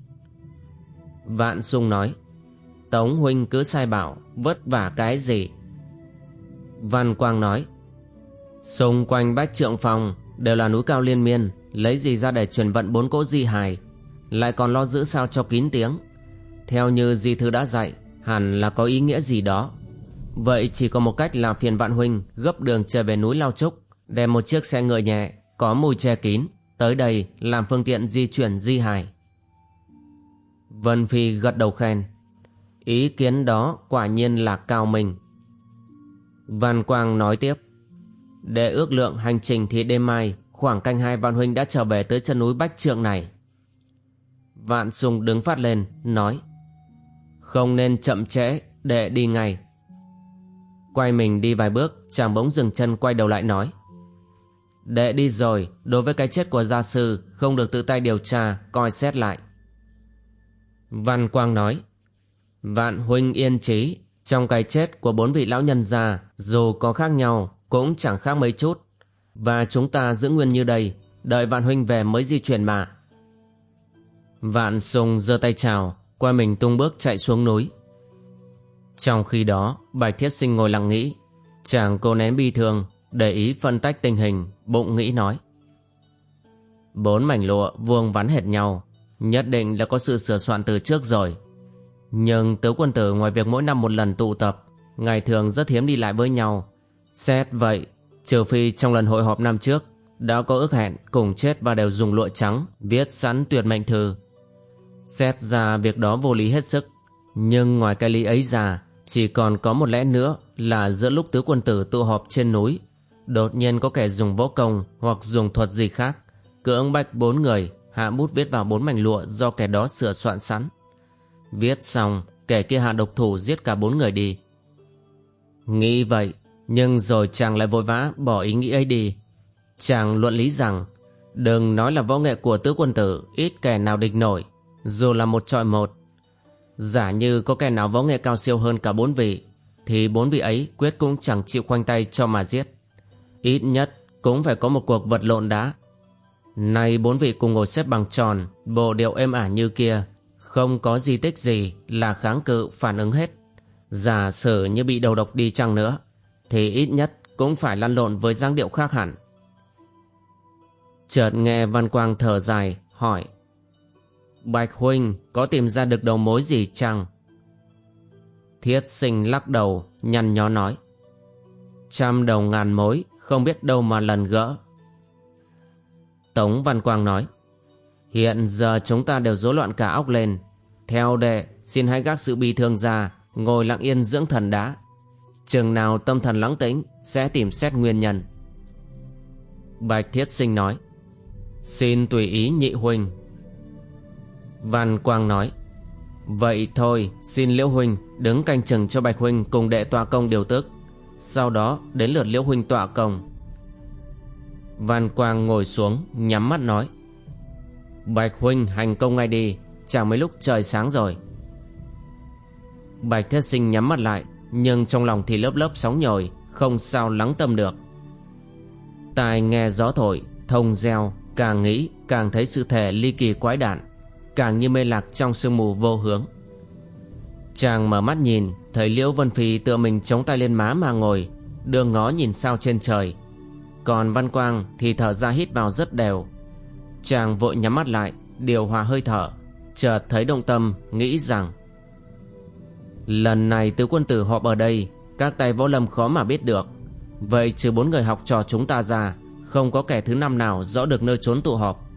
Vạn Sung nói, Tống Huynh cứ sai bảo, Vất vả cái gì? Văn Quang nói, Xung quanh Bách Trượng Phòng Đều là núi cao liên miên, Lấy gì ra để truyền vận bốn cỗ di Hải? Lại còn lo giữ sao cho kín tiếng? Theo như di thư đã dạy, Hẳn là có ý nghĩa gì đó. Vậy chỉ có một cách là phiền vạn huynh gấp đường trở về núi Lao Trúc, đem một chiếc xe ngựa nhẹ, có mùi che kín, tới đây làm phương tiện di chuyển di hài. Vân Phi gật đầu khen. Ý kiến đó quả nhiên là cao minh. Văn Quang nói tiếp. Để ước lượng hành trình thì đêm mai khoảng canh hai Vạn Huynh đã trở về tới chân núi Bách Trượng này. Vạn Sùng đứng phát lên, nói Không nên chậm trễ, để đi ngay. Quay mình đi vài bước, Chàng bỗng dừng chân quay đầu lại nói. Đệ đi rồi, Đối với cái chết của gia sư, Không được tự tay điều tra, Coi xét lại. Văn Quang nói. Vạn huynh yên trí Trong cái chết của bốn vị lão nhân già Dù có khác nhau, Cũng chẳng khác mấy chút. Và chúng ta giữ nguyên như đây, Đợi vạn huynh về mới di chuyển mà. Vạn sùng giơ tay chào, Quay mình tung bước chạy xuống núi trong khi đó, Bạch Thiết Sinh ngồi lặng nghĩ. Chàng cô nén bi thương, để ý phân tách tình hình, bụng nghĩ nói. Bốn mảnh lụa vuông vắn hệt nhau, nhất định là có sự sửa soạn từ trước rồi. Nhưng tứ quân tử ngoài việc mỗi năm một lần tụ tập, ngày thường rất hiếm đi lại với nhau. Xét vậy, trừ phi trong lần hội họp năm trước, đã có ước hẹn cùng chết và đều dùng lụa trắng viết sẵn tuyệt mệnh thư. Xét ra việc đó vô lý hết sức, nhưng ngoài cái lý ấy ra, chỉ còn có một lẽ nữa là giữa lúc tứ quân tử tụ họp trên núi, đột nhiên có kẻ dùng võ công hoặc dùng thuật gì khác, cưỡng bách bốn người, hạ bút viết vào bốn mảnh lụa do kẻ đó sửa soạn sẵn. Viết xong, kẻ kia hạ độc thủ giết cả bốn người đi. Nghĩ vậy, nhưng rồi chàng lại vội vã bỏ ý nghĩ ấy đi. Chàng luận lý rằng, đừng nói là võ nghệ của tứ quân tử ít kẻ nào địch nổi, dù là một trọi một Giả như có kẻ nào võ nghệ cao siêu hơn cả bốn vị, Thì bốn vị ấy quyết cũng chẳng chịu khoanh tay cho mà giết. Ít nhất cũng phải có một cuộc vật lộn đã. Nay bốn vị cùng ngồi xếp bằng tròn, Bộ điệu êm ả như kia, Không có di tích gì là kháng cự phản ứng hết. Giả sử như bị đầu độc đi chăng nữa, Thì ít nhất cũng phải lăn lộn với dáng điệu khác hẳn. Chợt nghe Văn Quang thở dài, hỏi Bạch Huynh có tìm ra được đầu mối gì chăng? Thiết sinh lắc đầu, nhăn nhó nói. Trăm đầu ngàn mối, không biết đâu mà lần gỡ. Tống Văn Quang nói. Hiện giờ chúng ta đều rối loạn cả óc lên. Theo đệ, xin hãy gác sự bi thương ra, ngồi lặng yên dưỡng thần đã. Chừng nào tâm thần lắng tĩnh, sẽ tìm xét nguyên nhân. Bạch Thiết Sinh nói. Xin tùy ý nhị huynh Văn Quang nói Vậy thôi xin Liễu Huynh đứng canh chừng cho Bạch Huynh cùng đệ tọa công điều tức Sau đó đến lượt Liễu Huynh tọa công. Văn Quang ngồi xuống nhắm mắt nói Bạch Huynh hành công ngay đi Chẳng mấy lúc trời sáng rồi. Bạch Thiết Sinh nhắm mắt lại Nhưng trong lòng thì lớp lớp sóng nhồi Không sao lắng tâm được. Tai nghe gió thổi Thông reo, Càng nghĩ càng thấy sự thể ly kỳ quái đản. Càng như mê lạc trong sương mù vô hướng. Chàng mở mắt nhìn, Thấy Liễu Vân Phi tựa mình chống tay lên má mà ngồi, Đưa ngó nhìn sao trên trời. Còn Văn Quang thì thở ra hít vào rất đều. Chàng vội nhắm mắt lại, Điều hòa hơi thở, Chợt thấy động tâm Nghĩ rằng, Lần này tứ quân tử họp ở đây, Các tay võ lâm khó mà biết được. Vậy trừ bốn người học trò chúng ta ra, Không có kẻ thứ năm nào rõ được nơi trốn tụ họp.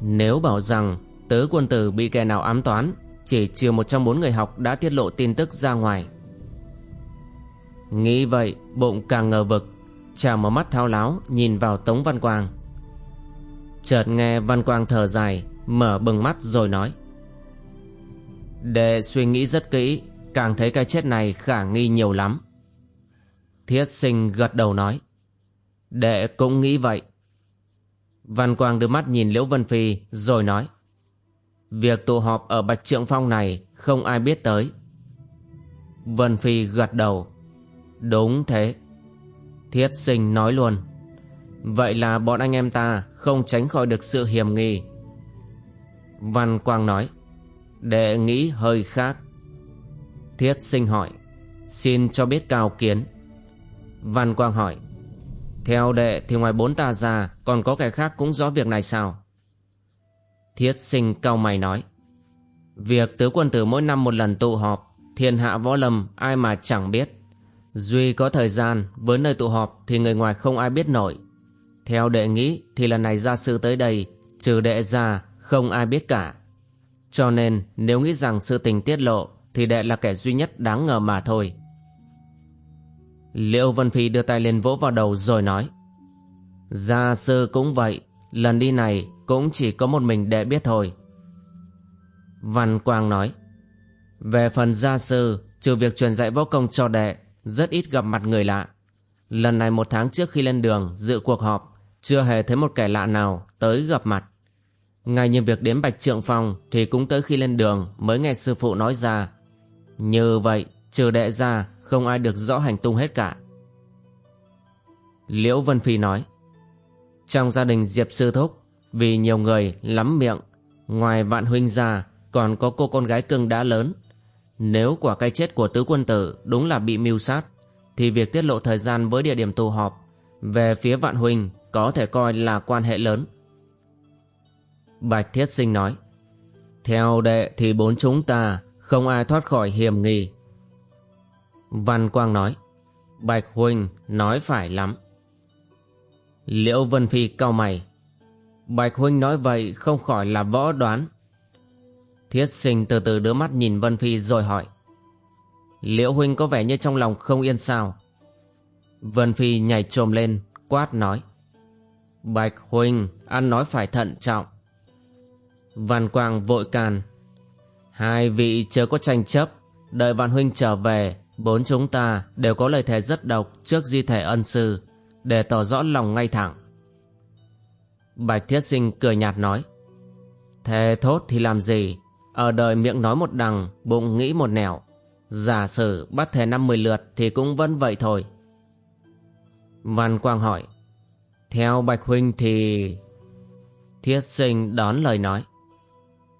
Nếu bảo rằng Tứ quân tử bị kẻ nào ám toán, Chỉ trừ một trong bốn người học đã tiết lộ tin tức ra ngoài. Nghĩ vậy, bụng càng ngờ vực Chàng mở mắt thao láo, Nhìn vào Tống Văn Quang. Chợt nghe Văn Quang thở dài, Mở bừng mắt rồi nói. Đệ suy nghĩ rất kỹ, Càng thấy cái chết này khả nghi nhiều lắm. Thiết sinh gật đầu nói. Đệ cũng nghĩ vậy. Văn Quang đưa mắt nhìn Liễu Vân Phi, Rồi nói. Việc tụ họp ở Bạch Trượng Phong này Không ai biết tới. Vân Phi gật đầu. Đúng thế. Thiết sinh nói luôn. Vậy là bọn anh em ta Không tránh khỏi được sự hiểm nghi. Văn Quang nói. Đệ nghĩ hơi khác. Thiết sinh hỏi. Xin cho biết cao kiến. Văn Quang hỏi. Theo đệ thì ngoài bốn ta ra Còn có kẻ khác cũng rõ việc này sao? Thiết sinh cao mày nói. Việc tứ quân tử mỗi năm một lần tụ họp, Thiên hạ võ lâm ai mà chẳng biết. Duy có thời gian, Với nơi tụ họp thì người ngoài không ai biết nổi. Theo đệ nghĩ Thì lần này gia sư tới đây, Trừ đệ ra không ai biết cả. Cho nên, nếu nghĩ rằng sự tình tiết lộ, Thì đệ là kẻ duy nhất đáng ngờ mà thôi. Liễu Vân Phi đưa tay lên vỗ vào đầu rồi nói. Gia sư cũng vậy, Lần đi này cũng chỉ có một mình đệ biết thôi. Văn Quang nói, Về phần gia sư, Trừ việc truyền dạy võ công cho đệ, Rất ít gặp mặt người lạ. Lần này một tháng trước khi lên đường, Dự cuộc họp, Chưa hề thấy một kẻ lạ nào tới gặp mặt. Ngay như việc đến Bạch Trượng Phong Thì cũng tới khi lên đường Mới nghe sư phụ nói ra. Như vậy, trừ đệ ra, Không ai được rõ hành tung hết cả. Liễu Vân Phi nói, Trong gia đình Diệp Sư Thúc vì nhiều người lắm miệng. Ngoài vạn huynh ra, Còn có cô con gái cưng đã lớn. Nếu quả cái chết của tứ quân tử Đúng là bị mưu sát, Thì việc tiết lộ thời gian với địa điểm tụ họp Về phía vạn huynh Có thể coi là quan hệ lớn. Bạch Thiết Sinh nói, Theo đệ thì bốn chúng ta Không ai thoát khỏi hiểm nghi. Văn Quang nói, Bạch Huynh nói phải lắm. Liễu Vân Phi cau mày Bạch Huynh nói vậy không khỏi là võ đoán. Thiết sinh từ từ đưa mắt nhìn Vân Phi rồi hỏi, Liễu Huynh có vẻ như trong lòng không yên sao? Vân Phi nhảy trồm lên, Quát nói, Bạch Huynh, ăn nói phải thận trọng. Văn Quang vội can Hai vị chưa có tranh chấp, Đợi Văn Huynh trở về, Bốn chúng ta đều có lời thề rất độc Trước di thể ân sư, Để tỏ rõ lòng ngay thẳng. Bạch Thiết Sinh cười nhạt nói Thề thốt thì làm gì Ở đời miệng nói một đằng, Bụng nghĩ một nẻo Giả sử bắt thề năm mười lượt Thì cũng vẫn vậy thôi Văn Quang hỏi, Theo Bạch Huynh thì Thiết sinh đón lời nói,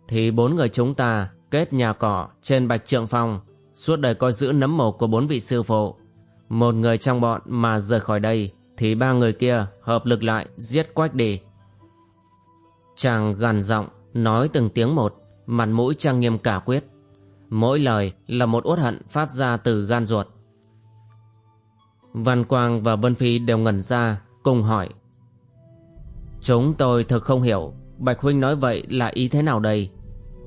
thì bốn người chúng ta kết nhà cỏ trên bạch trượng phong, suốt đời coi giữ nấm mồ của bốn vị sư phụ. Một người trong bọn mà rời khỏi đây thì ba người kia hợp lực lại giết quách đi. Chàng gằn giọng nói từng tiếng một, mặt mũi trang nghiêm cả quyết. Mỗi lời là một uất hận phát ra từ gan ruột. Văn Quang và Vân Phi đều ngẩn ra, cùng hỏi. Chúng tôi thực không hiểu, Bạch Huynh nói vậy là ý thế nào đây?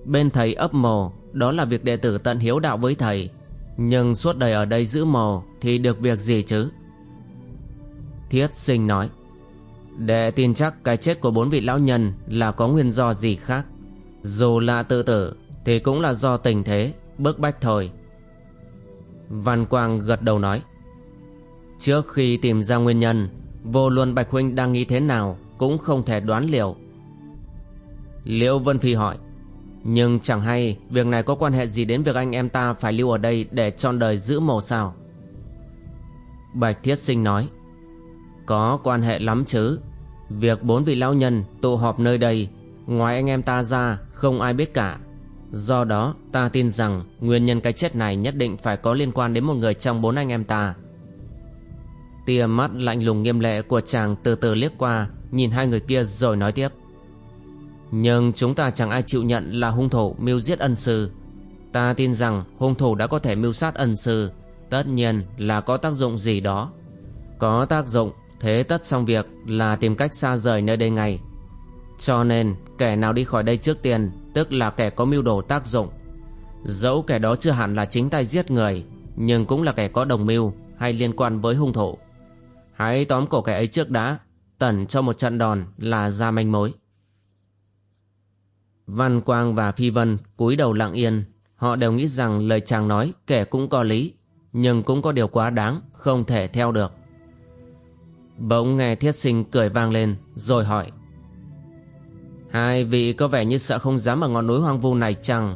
Bên thầy ấp mồ Đó là việc đệ tử tận hiếu đạo với thầy Nhưng suốt đời ở đây giữ mồ Thì được việc gì chứ Thiết sinh nói Đệ tin chắc cái chết của bốn vị lão nhân Là có nguyên do gì khác. Dù là tự tử Thì cũng là do tình thế, Bức bách thôi. Văn Quang gật đầu nói, Trước khi tìm ra nguyên nhân, Vô luận Bạch Huynh đang nghĩ thế nào Cũng không thể đoán liệu. Liễu Vân Phi hỏi, Nhưng chẳng hay Việc này có quan hệ gì đến việc anh em ta Phải lưu ở đây để trọn đời giữ mồ sao? Bạch Thiết Sinh nói có quan hệ lắm chứ? Việc bốn vị lão nhân tụ họp nơi đây, Ngoài anh em ta ra, Không ai biết cả. Do đó, ta tin rằng Nguyên nhân cái chết này nhất định phải có liên quan đến một người trong bốn anh em ta. Tia mắt lạnh lùng nghiêm lệ của chàng từ từ liếc qua, Nhìn hai người kia rồi nói tiếp. Nhưng chúng ta chẳng ai chịu nhận là hung thủ mưu giết ân sư. Ta tin rằng hung thủ đã có thể mưu sát ân sư, Tất nhiên là có tác dụng gì đó. Có tác dụng Thế tất xong việc là tìm cách xa rời nơi đây ngay. Cho nên, kẻ nào đi khỏi đây trước tiên, Tức là kẻ có mưu đồ tác dụng. Dẫu kẻ đó chưa hẳn là chính tay giết người, Nhưng cũng là kẻ có đồng mưu Hay liên quan với hung thủ. Hãy tóm cổ kẻ ấy trước đã, Tẩn cho một trận đòn là ra manh mối. Văn Quang và Phi Vân cúi đầu lặng yên. Họ đều nghĩ rằng lời chàng nói kẻ cũng có lý, Nhưng cũng có điều quá đáng, Không thể theo được. Bỗng nghe thiết sinh cười vang lên, Rồi hỏi. Hai vị có vẻ như sợ không dám ở ngọn núi hoang vu này chăng?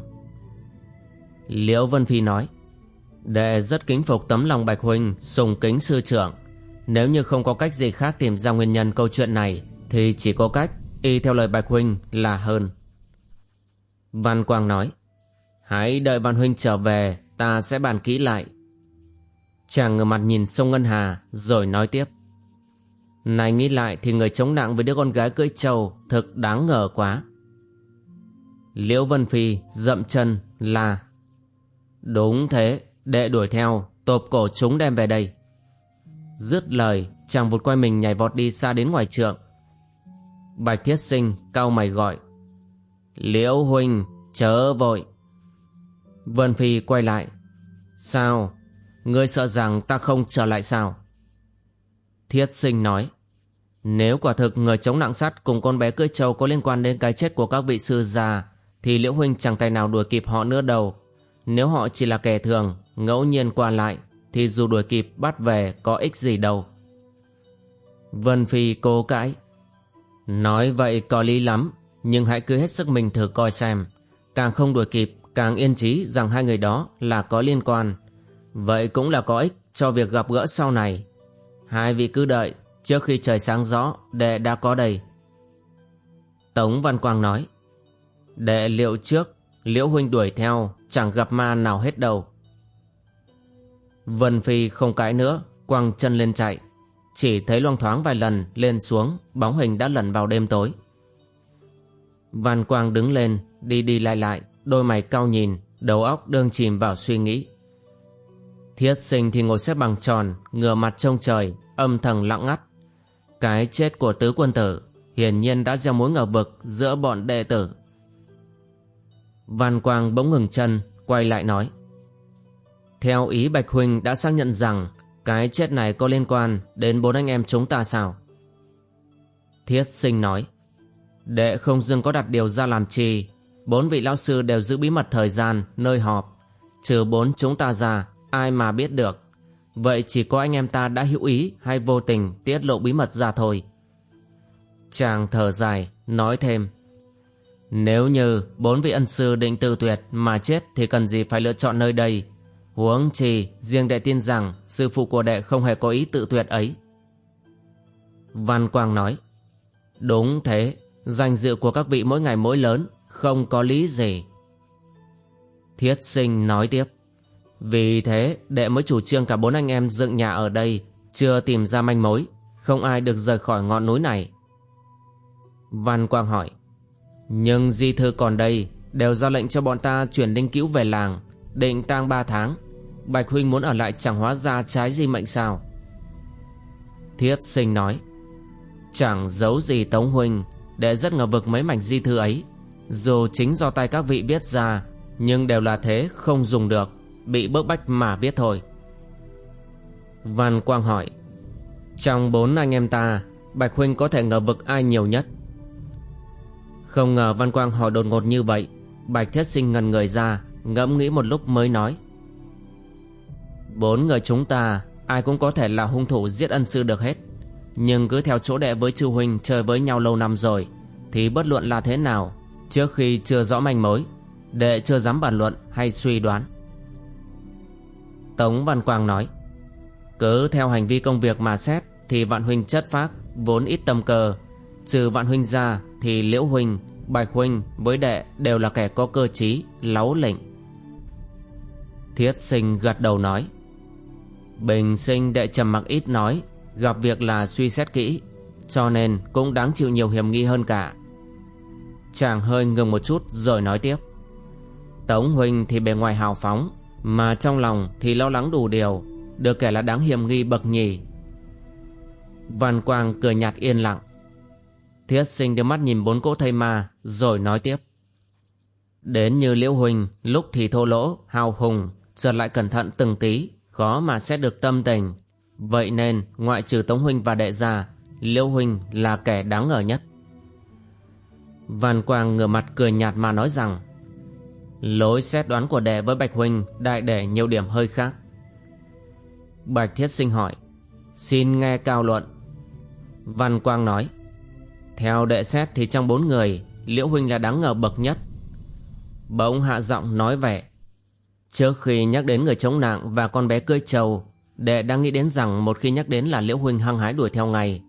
Liễu Vân Phi nói. Đệ rất kính phục tấm lòng Bạch Huynh Sùng kính sư trưởng. Nếu như không có cách gì khác tìm ra nguyên nhân câu chuyện này, Thì chỉ có cách Y theo lời Bạch Huynh là hơn. Văn Quang nói. Hãy đợi Văn Huynh trở về, Ta sẽ bàn kỹ lại. Chàng ngửa mặt nhìn sông Ngân Hà, Rồi nói tiếp này, nghĩ lại thì người chống nặng với đứa con gái cưỡi trâu Thực đáng ngờ quá. Liễu Vân Phi dậm chân là, Đúng thế, Đệ đuổi theo, Tộp cổ chúng đem về đây. Dứt lời, chàng vụt quay mình nhảy vọt đi xa đến ngoài trượng. Bạch Thiết Sinh cao mày gọi, Liễu Huynh, chớ vội. Vân Phi quay lại, Sao? Ngươi sợ rằng ta không trở lại sao? Thiết sinh nói Nếu quả thực người chống nặng sắt cùng con bé cưỡi trâu có liên quan đến cái chết của các vị sư già thì Liễu Huynh chẳng tài nào đuổi kịp họ nữa đâu. Nếu họ chỉ là kẻ thường, ngẫu nhiên qua lại thì dù đuổi kịp bắt về có ích gì đâu. Vân Phi cố cãi Nói vậy có lý lắm Nhưng hãy cứ hết sức mình thử coi xem Càng không đuổi kịp Càng yên trí rằng hai người đó là có liên quan Vậy cũng là có ích cho việc gặp gỡ sau này Hai vị cứ đợi, Trước khi trời sáng rõ, Đệ đã có đầy. Tống Văn Quang nói, Đệ liệu trước, Liễu huynh đuổi theo, Chẳng gặp ma nào hết đâu. Vân Phi không cãi nữa, Quăng chân lên chạy. Chỉ thấy loang thoáng vài lần lên xuống, Bóng hình đã lẩn vào đêm tối. Văn Quang đứng lên, Đi đi lại lại, Đôi mày cao nhìn, Đầu óc đương chìm vào suy nghĩ. Thiết sinh thì ngồi xếp bằng tròn, Ngửa mặt trông trời, Âm thầm lặng ngắt. Cái chết của tứ quân tử Hiển nhiên đã gieo mối ngờ vực giữa bọn đệ tử. Văn Quang bỗng ngừng chân, Quay lại nói, Theo ý Bạch Huynh đã xác nhận rằng Cái chết này có liên quan Đến bốn anh em chúng ta sao? Thiết sinh nói, Đệ không dưng có đặt điều ra làm chi Bốn vị lão sư đều giữ bí mật thời gian, Nơi họp, Trừ bốn chúng ta ra Ai mà biết được Vậy chỉ có anh em ta đã hữu ý hay vô tình tiết lộ bí mật ra thôi. Chàng thở dài, nói thêm. Nếu như bốn vị ân sư định tự tuyệt mà chết thì cần gì phải lựa chọn nơi đây. Huống chi riêng đệ tin rằng sư phụ của đệ không hề có ý tự tuyệt ấy. Văn Quang nói. Đúng thế, danh dự của các vị mỗi ngày mỗi lớn, không có lý gì. Thiết sinh nói tiếp. Vì thế, đệ mới chủ trương cả bốn anh em dựng nhà ở đây, Chưa tìm ra manh mối. Không ai được rời khỏi ngọn núi này. Văn Quang hỏi, Nhưng di thư còn đây, Đều ra lệnh cho bọn ta chuyển linh cữu về làng, Định tang ba tháng. Bạch Huynh muốn ở lại chẳng hóa ra trái gì mệnh sao? Thiết sinh nói, Chẳng giấu gì Tống Huynh, Đệ rất ngờ vực mấy mảnh di thư ấy. Dù chính do tay các vị biết ra, Nhưng đều là thế không dùng được. Bị bức bách mà viết thôi. Văn Quang hỏi, Trong bốn anh em ta, Bạch Huynh có thể ngờ vực ai nhiều nhất? Không ngờ Văn Quang hỏi đột ngột như vậy, Bạch Thiết Sinh ngần người ra, Ngẫm nghĩ một lúc mới nói, Bốn người chúng ta, Ai cũng có thể là hung thủ giết ân sư được hết. Nhưng cứ theo chỗ đệ với chư huynh Chơi với nhau lâu năm rồi, Thì bất luận là thế nào, Trước khi chưa rõ manh mối, Đệ chưa dám bàn luận hay suy đoán. Tống Văn Quang nói, Cứ theo hành vi công việc mà xét Thì vạn huynh chất phác, Vốn ít tâm cơ. Trừ vạn huynh ra Thì liễu huynh, Bạch huynh với đệ đều là kẻ có cơ trí Láu lệnh. Thiết sinh gật đầu nói, Bình sinh đệ trầm mặc ít nói, Gặp việc là suy xét kỹ, Cho nên cũng đáng chịu nhiều hiểm nghi hơn cả. Chàng hơi ngừng một chút rồi nói tiếp, Tống Huynh thì bề ngoài hào phóng mà trong lòng thì lo lắng đủ điều Được kể là đáng hiểm nghi bậc nhì. Văn Quang cười nhạt yên lặng. Thiết sinh đưa mắt nhìn bốn cỗ thây ma Rồi nói tiếp. Đến như Liễu Huỳnh Lúc thì thô lỗ, hào hùng Chợt lại cẩn thận từng tí Khó mà xét được tâm tình. Vậy nên ngoại trừ Tống Huynh và đệ gia Liễu Huynh là kẻ đáng ngờ nhất. Văn Quang ngửa mặt cười nhạt mà nói rằng Lối xét đoán của đệ với Bạch Huynh Đại để nhiều điểm hơi khác. Bạch Thiết Sinh hỏi, Xin nghe cao luận. Văn Quang nói, Theo đệ xét thì trong bốn người, Liễu Huynh là đáng ngờ bậc nhất. Bỗng hạ giọng nói vẻ, Trước khi nhắc đến người chống nạn Và con bé cưỡi trầu, Đệ đang nghĩ đến rằng một khi nhắc đến là Liễu Huynh hăng hái đuổi theo ngày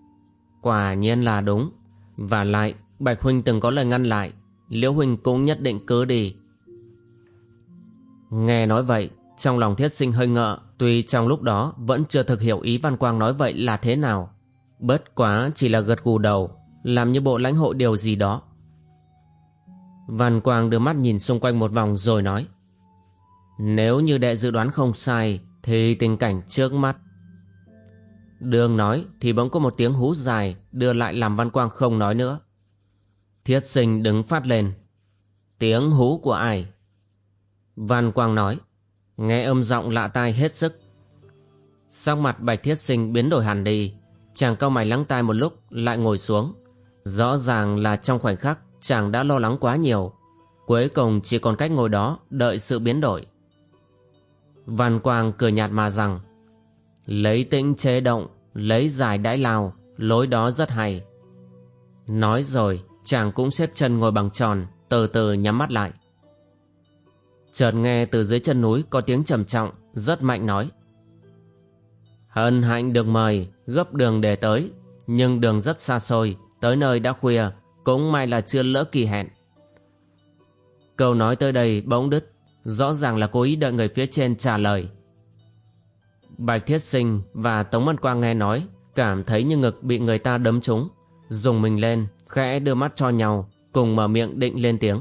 Quả nhiên là đúng. Và lại, Bạch Huynh từng có lời ngăn lại, Liễu Huynh cũng nhất định cứ đi Nghe nói vậy, Trong lòng thiết sinh hơi ngợ, Tuy trong lúc đó vẫn chưa thực hiểu ý Văn Quang nói vậy là thế nào. Bất quá chỉ là gật gù đầu, Làm như bộ lãnh hộ điều gì đó. Văn Quang đưa mắt nhìn xung quanh một vòng rồi nói, Nếu như đệ dự đoán không sai, Thì tình cảnh trước mắt. Đường nói thì bỗng có một tiếng hú dài Đưa lại làm Văn Quang không nói nữa. Thiết sinh đứng phát lên, Tiếng hú của ai? Văn Quang nói, Nghe âm giọng lạ tai hết sức. Sắc mặt bạch thiết sinh biến đổi hẳn đi, Chàng cao mày lắng tai một lúc, Lại ngồi xuống. Rõ ràng là trong khoảnh khắc, Chàng đã lo lắng quá nhiều. Cuối cùng chỉ còn cách ngồi đó, Đợi sự biến đổi. Văn Quang cười nhạt mà rằng, Lấy tĩnh chế động, Lấy giải đãi lao, Lối đó rất hay. Nói rồi, chàng cũng xếp chân ngồi bằng tròn, Từ từ nhắm mắt lại. Chợt nghe từ dưới chân núi có tiếng trầm trọng, rất mạnh nói. Hân hạnh được mời, gấp đường để tới, nhưng đường rất xa xôi, tới nơi đã khuya, cũng may là chưa lỡ kỳ hẹn. Câu nói tới đây bỗng đứt, rõ ràng là cố ý đợi người phía trên trả lời. Bạch Thiết Sinh và Tống Văn Quang nghe nói, cảm thấy như ngực bị người ta đấm trúng, dùng mình lên, khẽ đưa mắt cho nhau, cùng mở miệng định lên tiếng.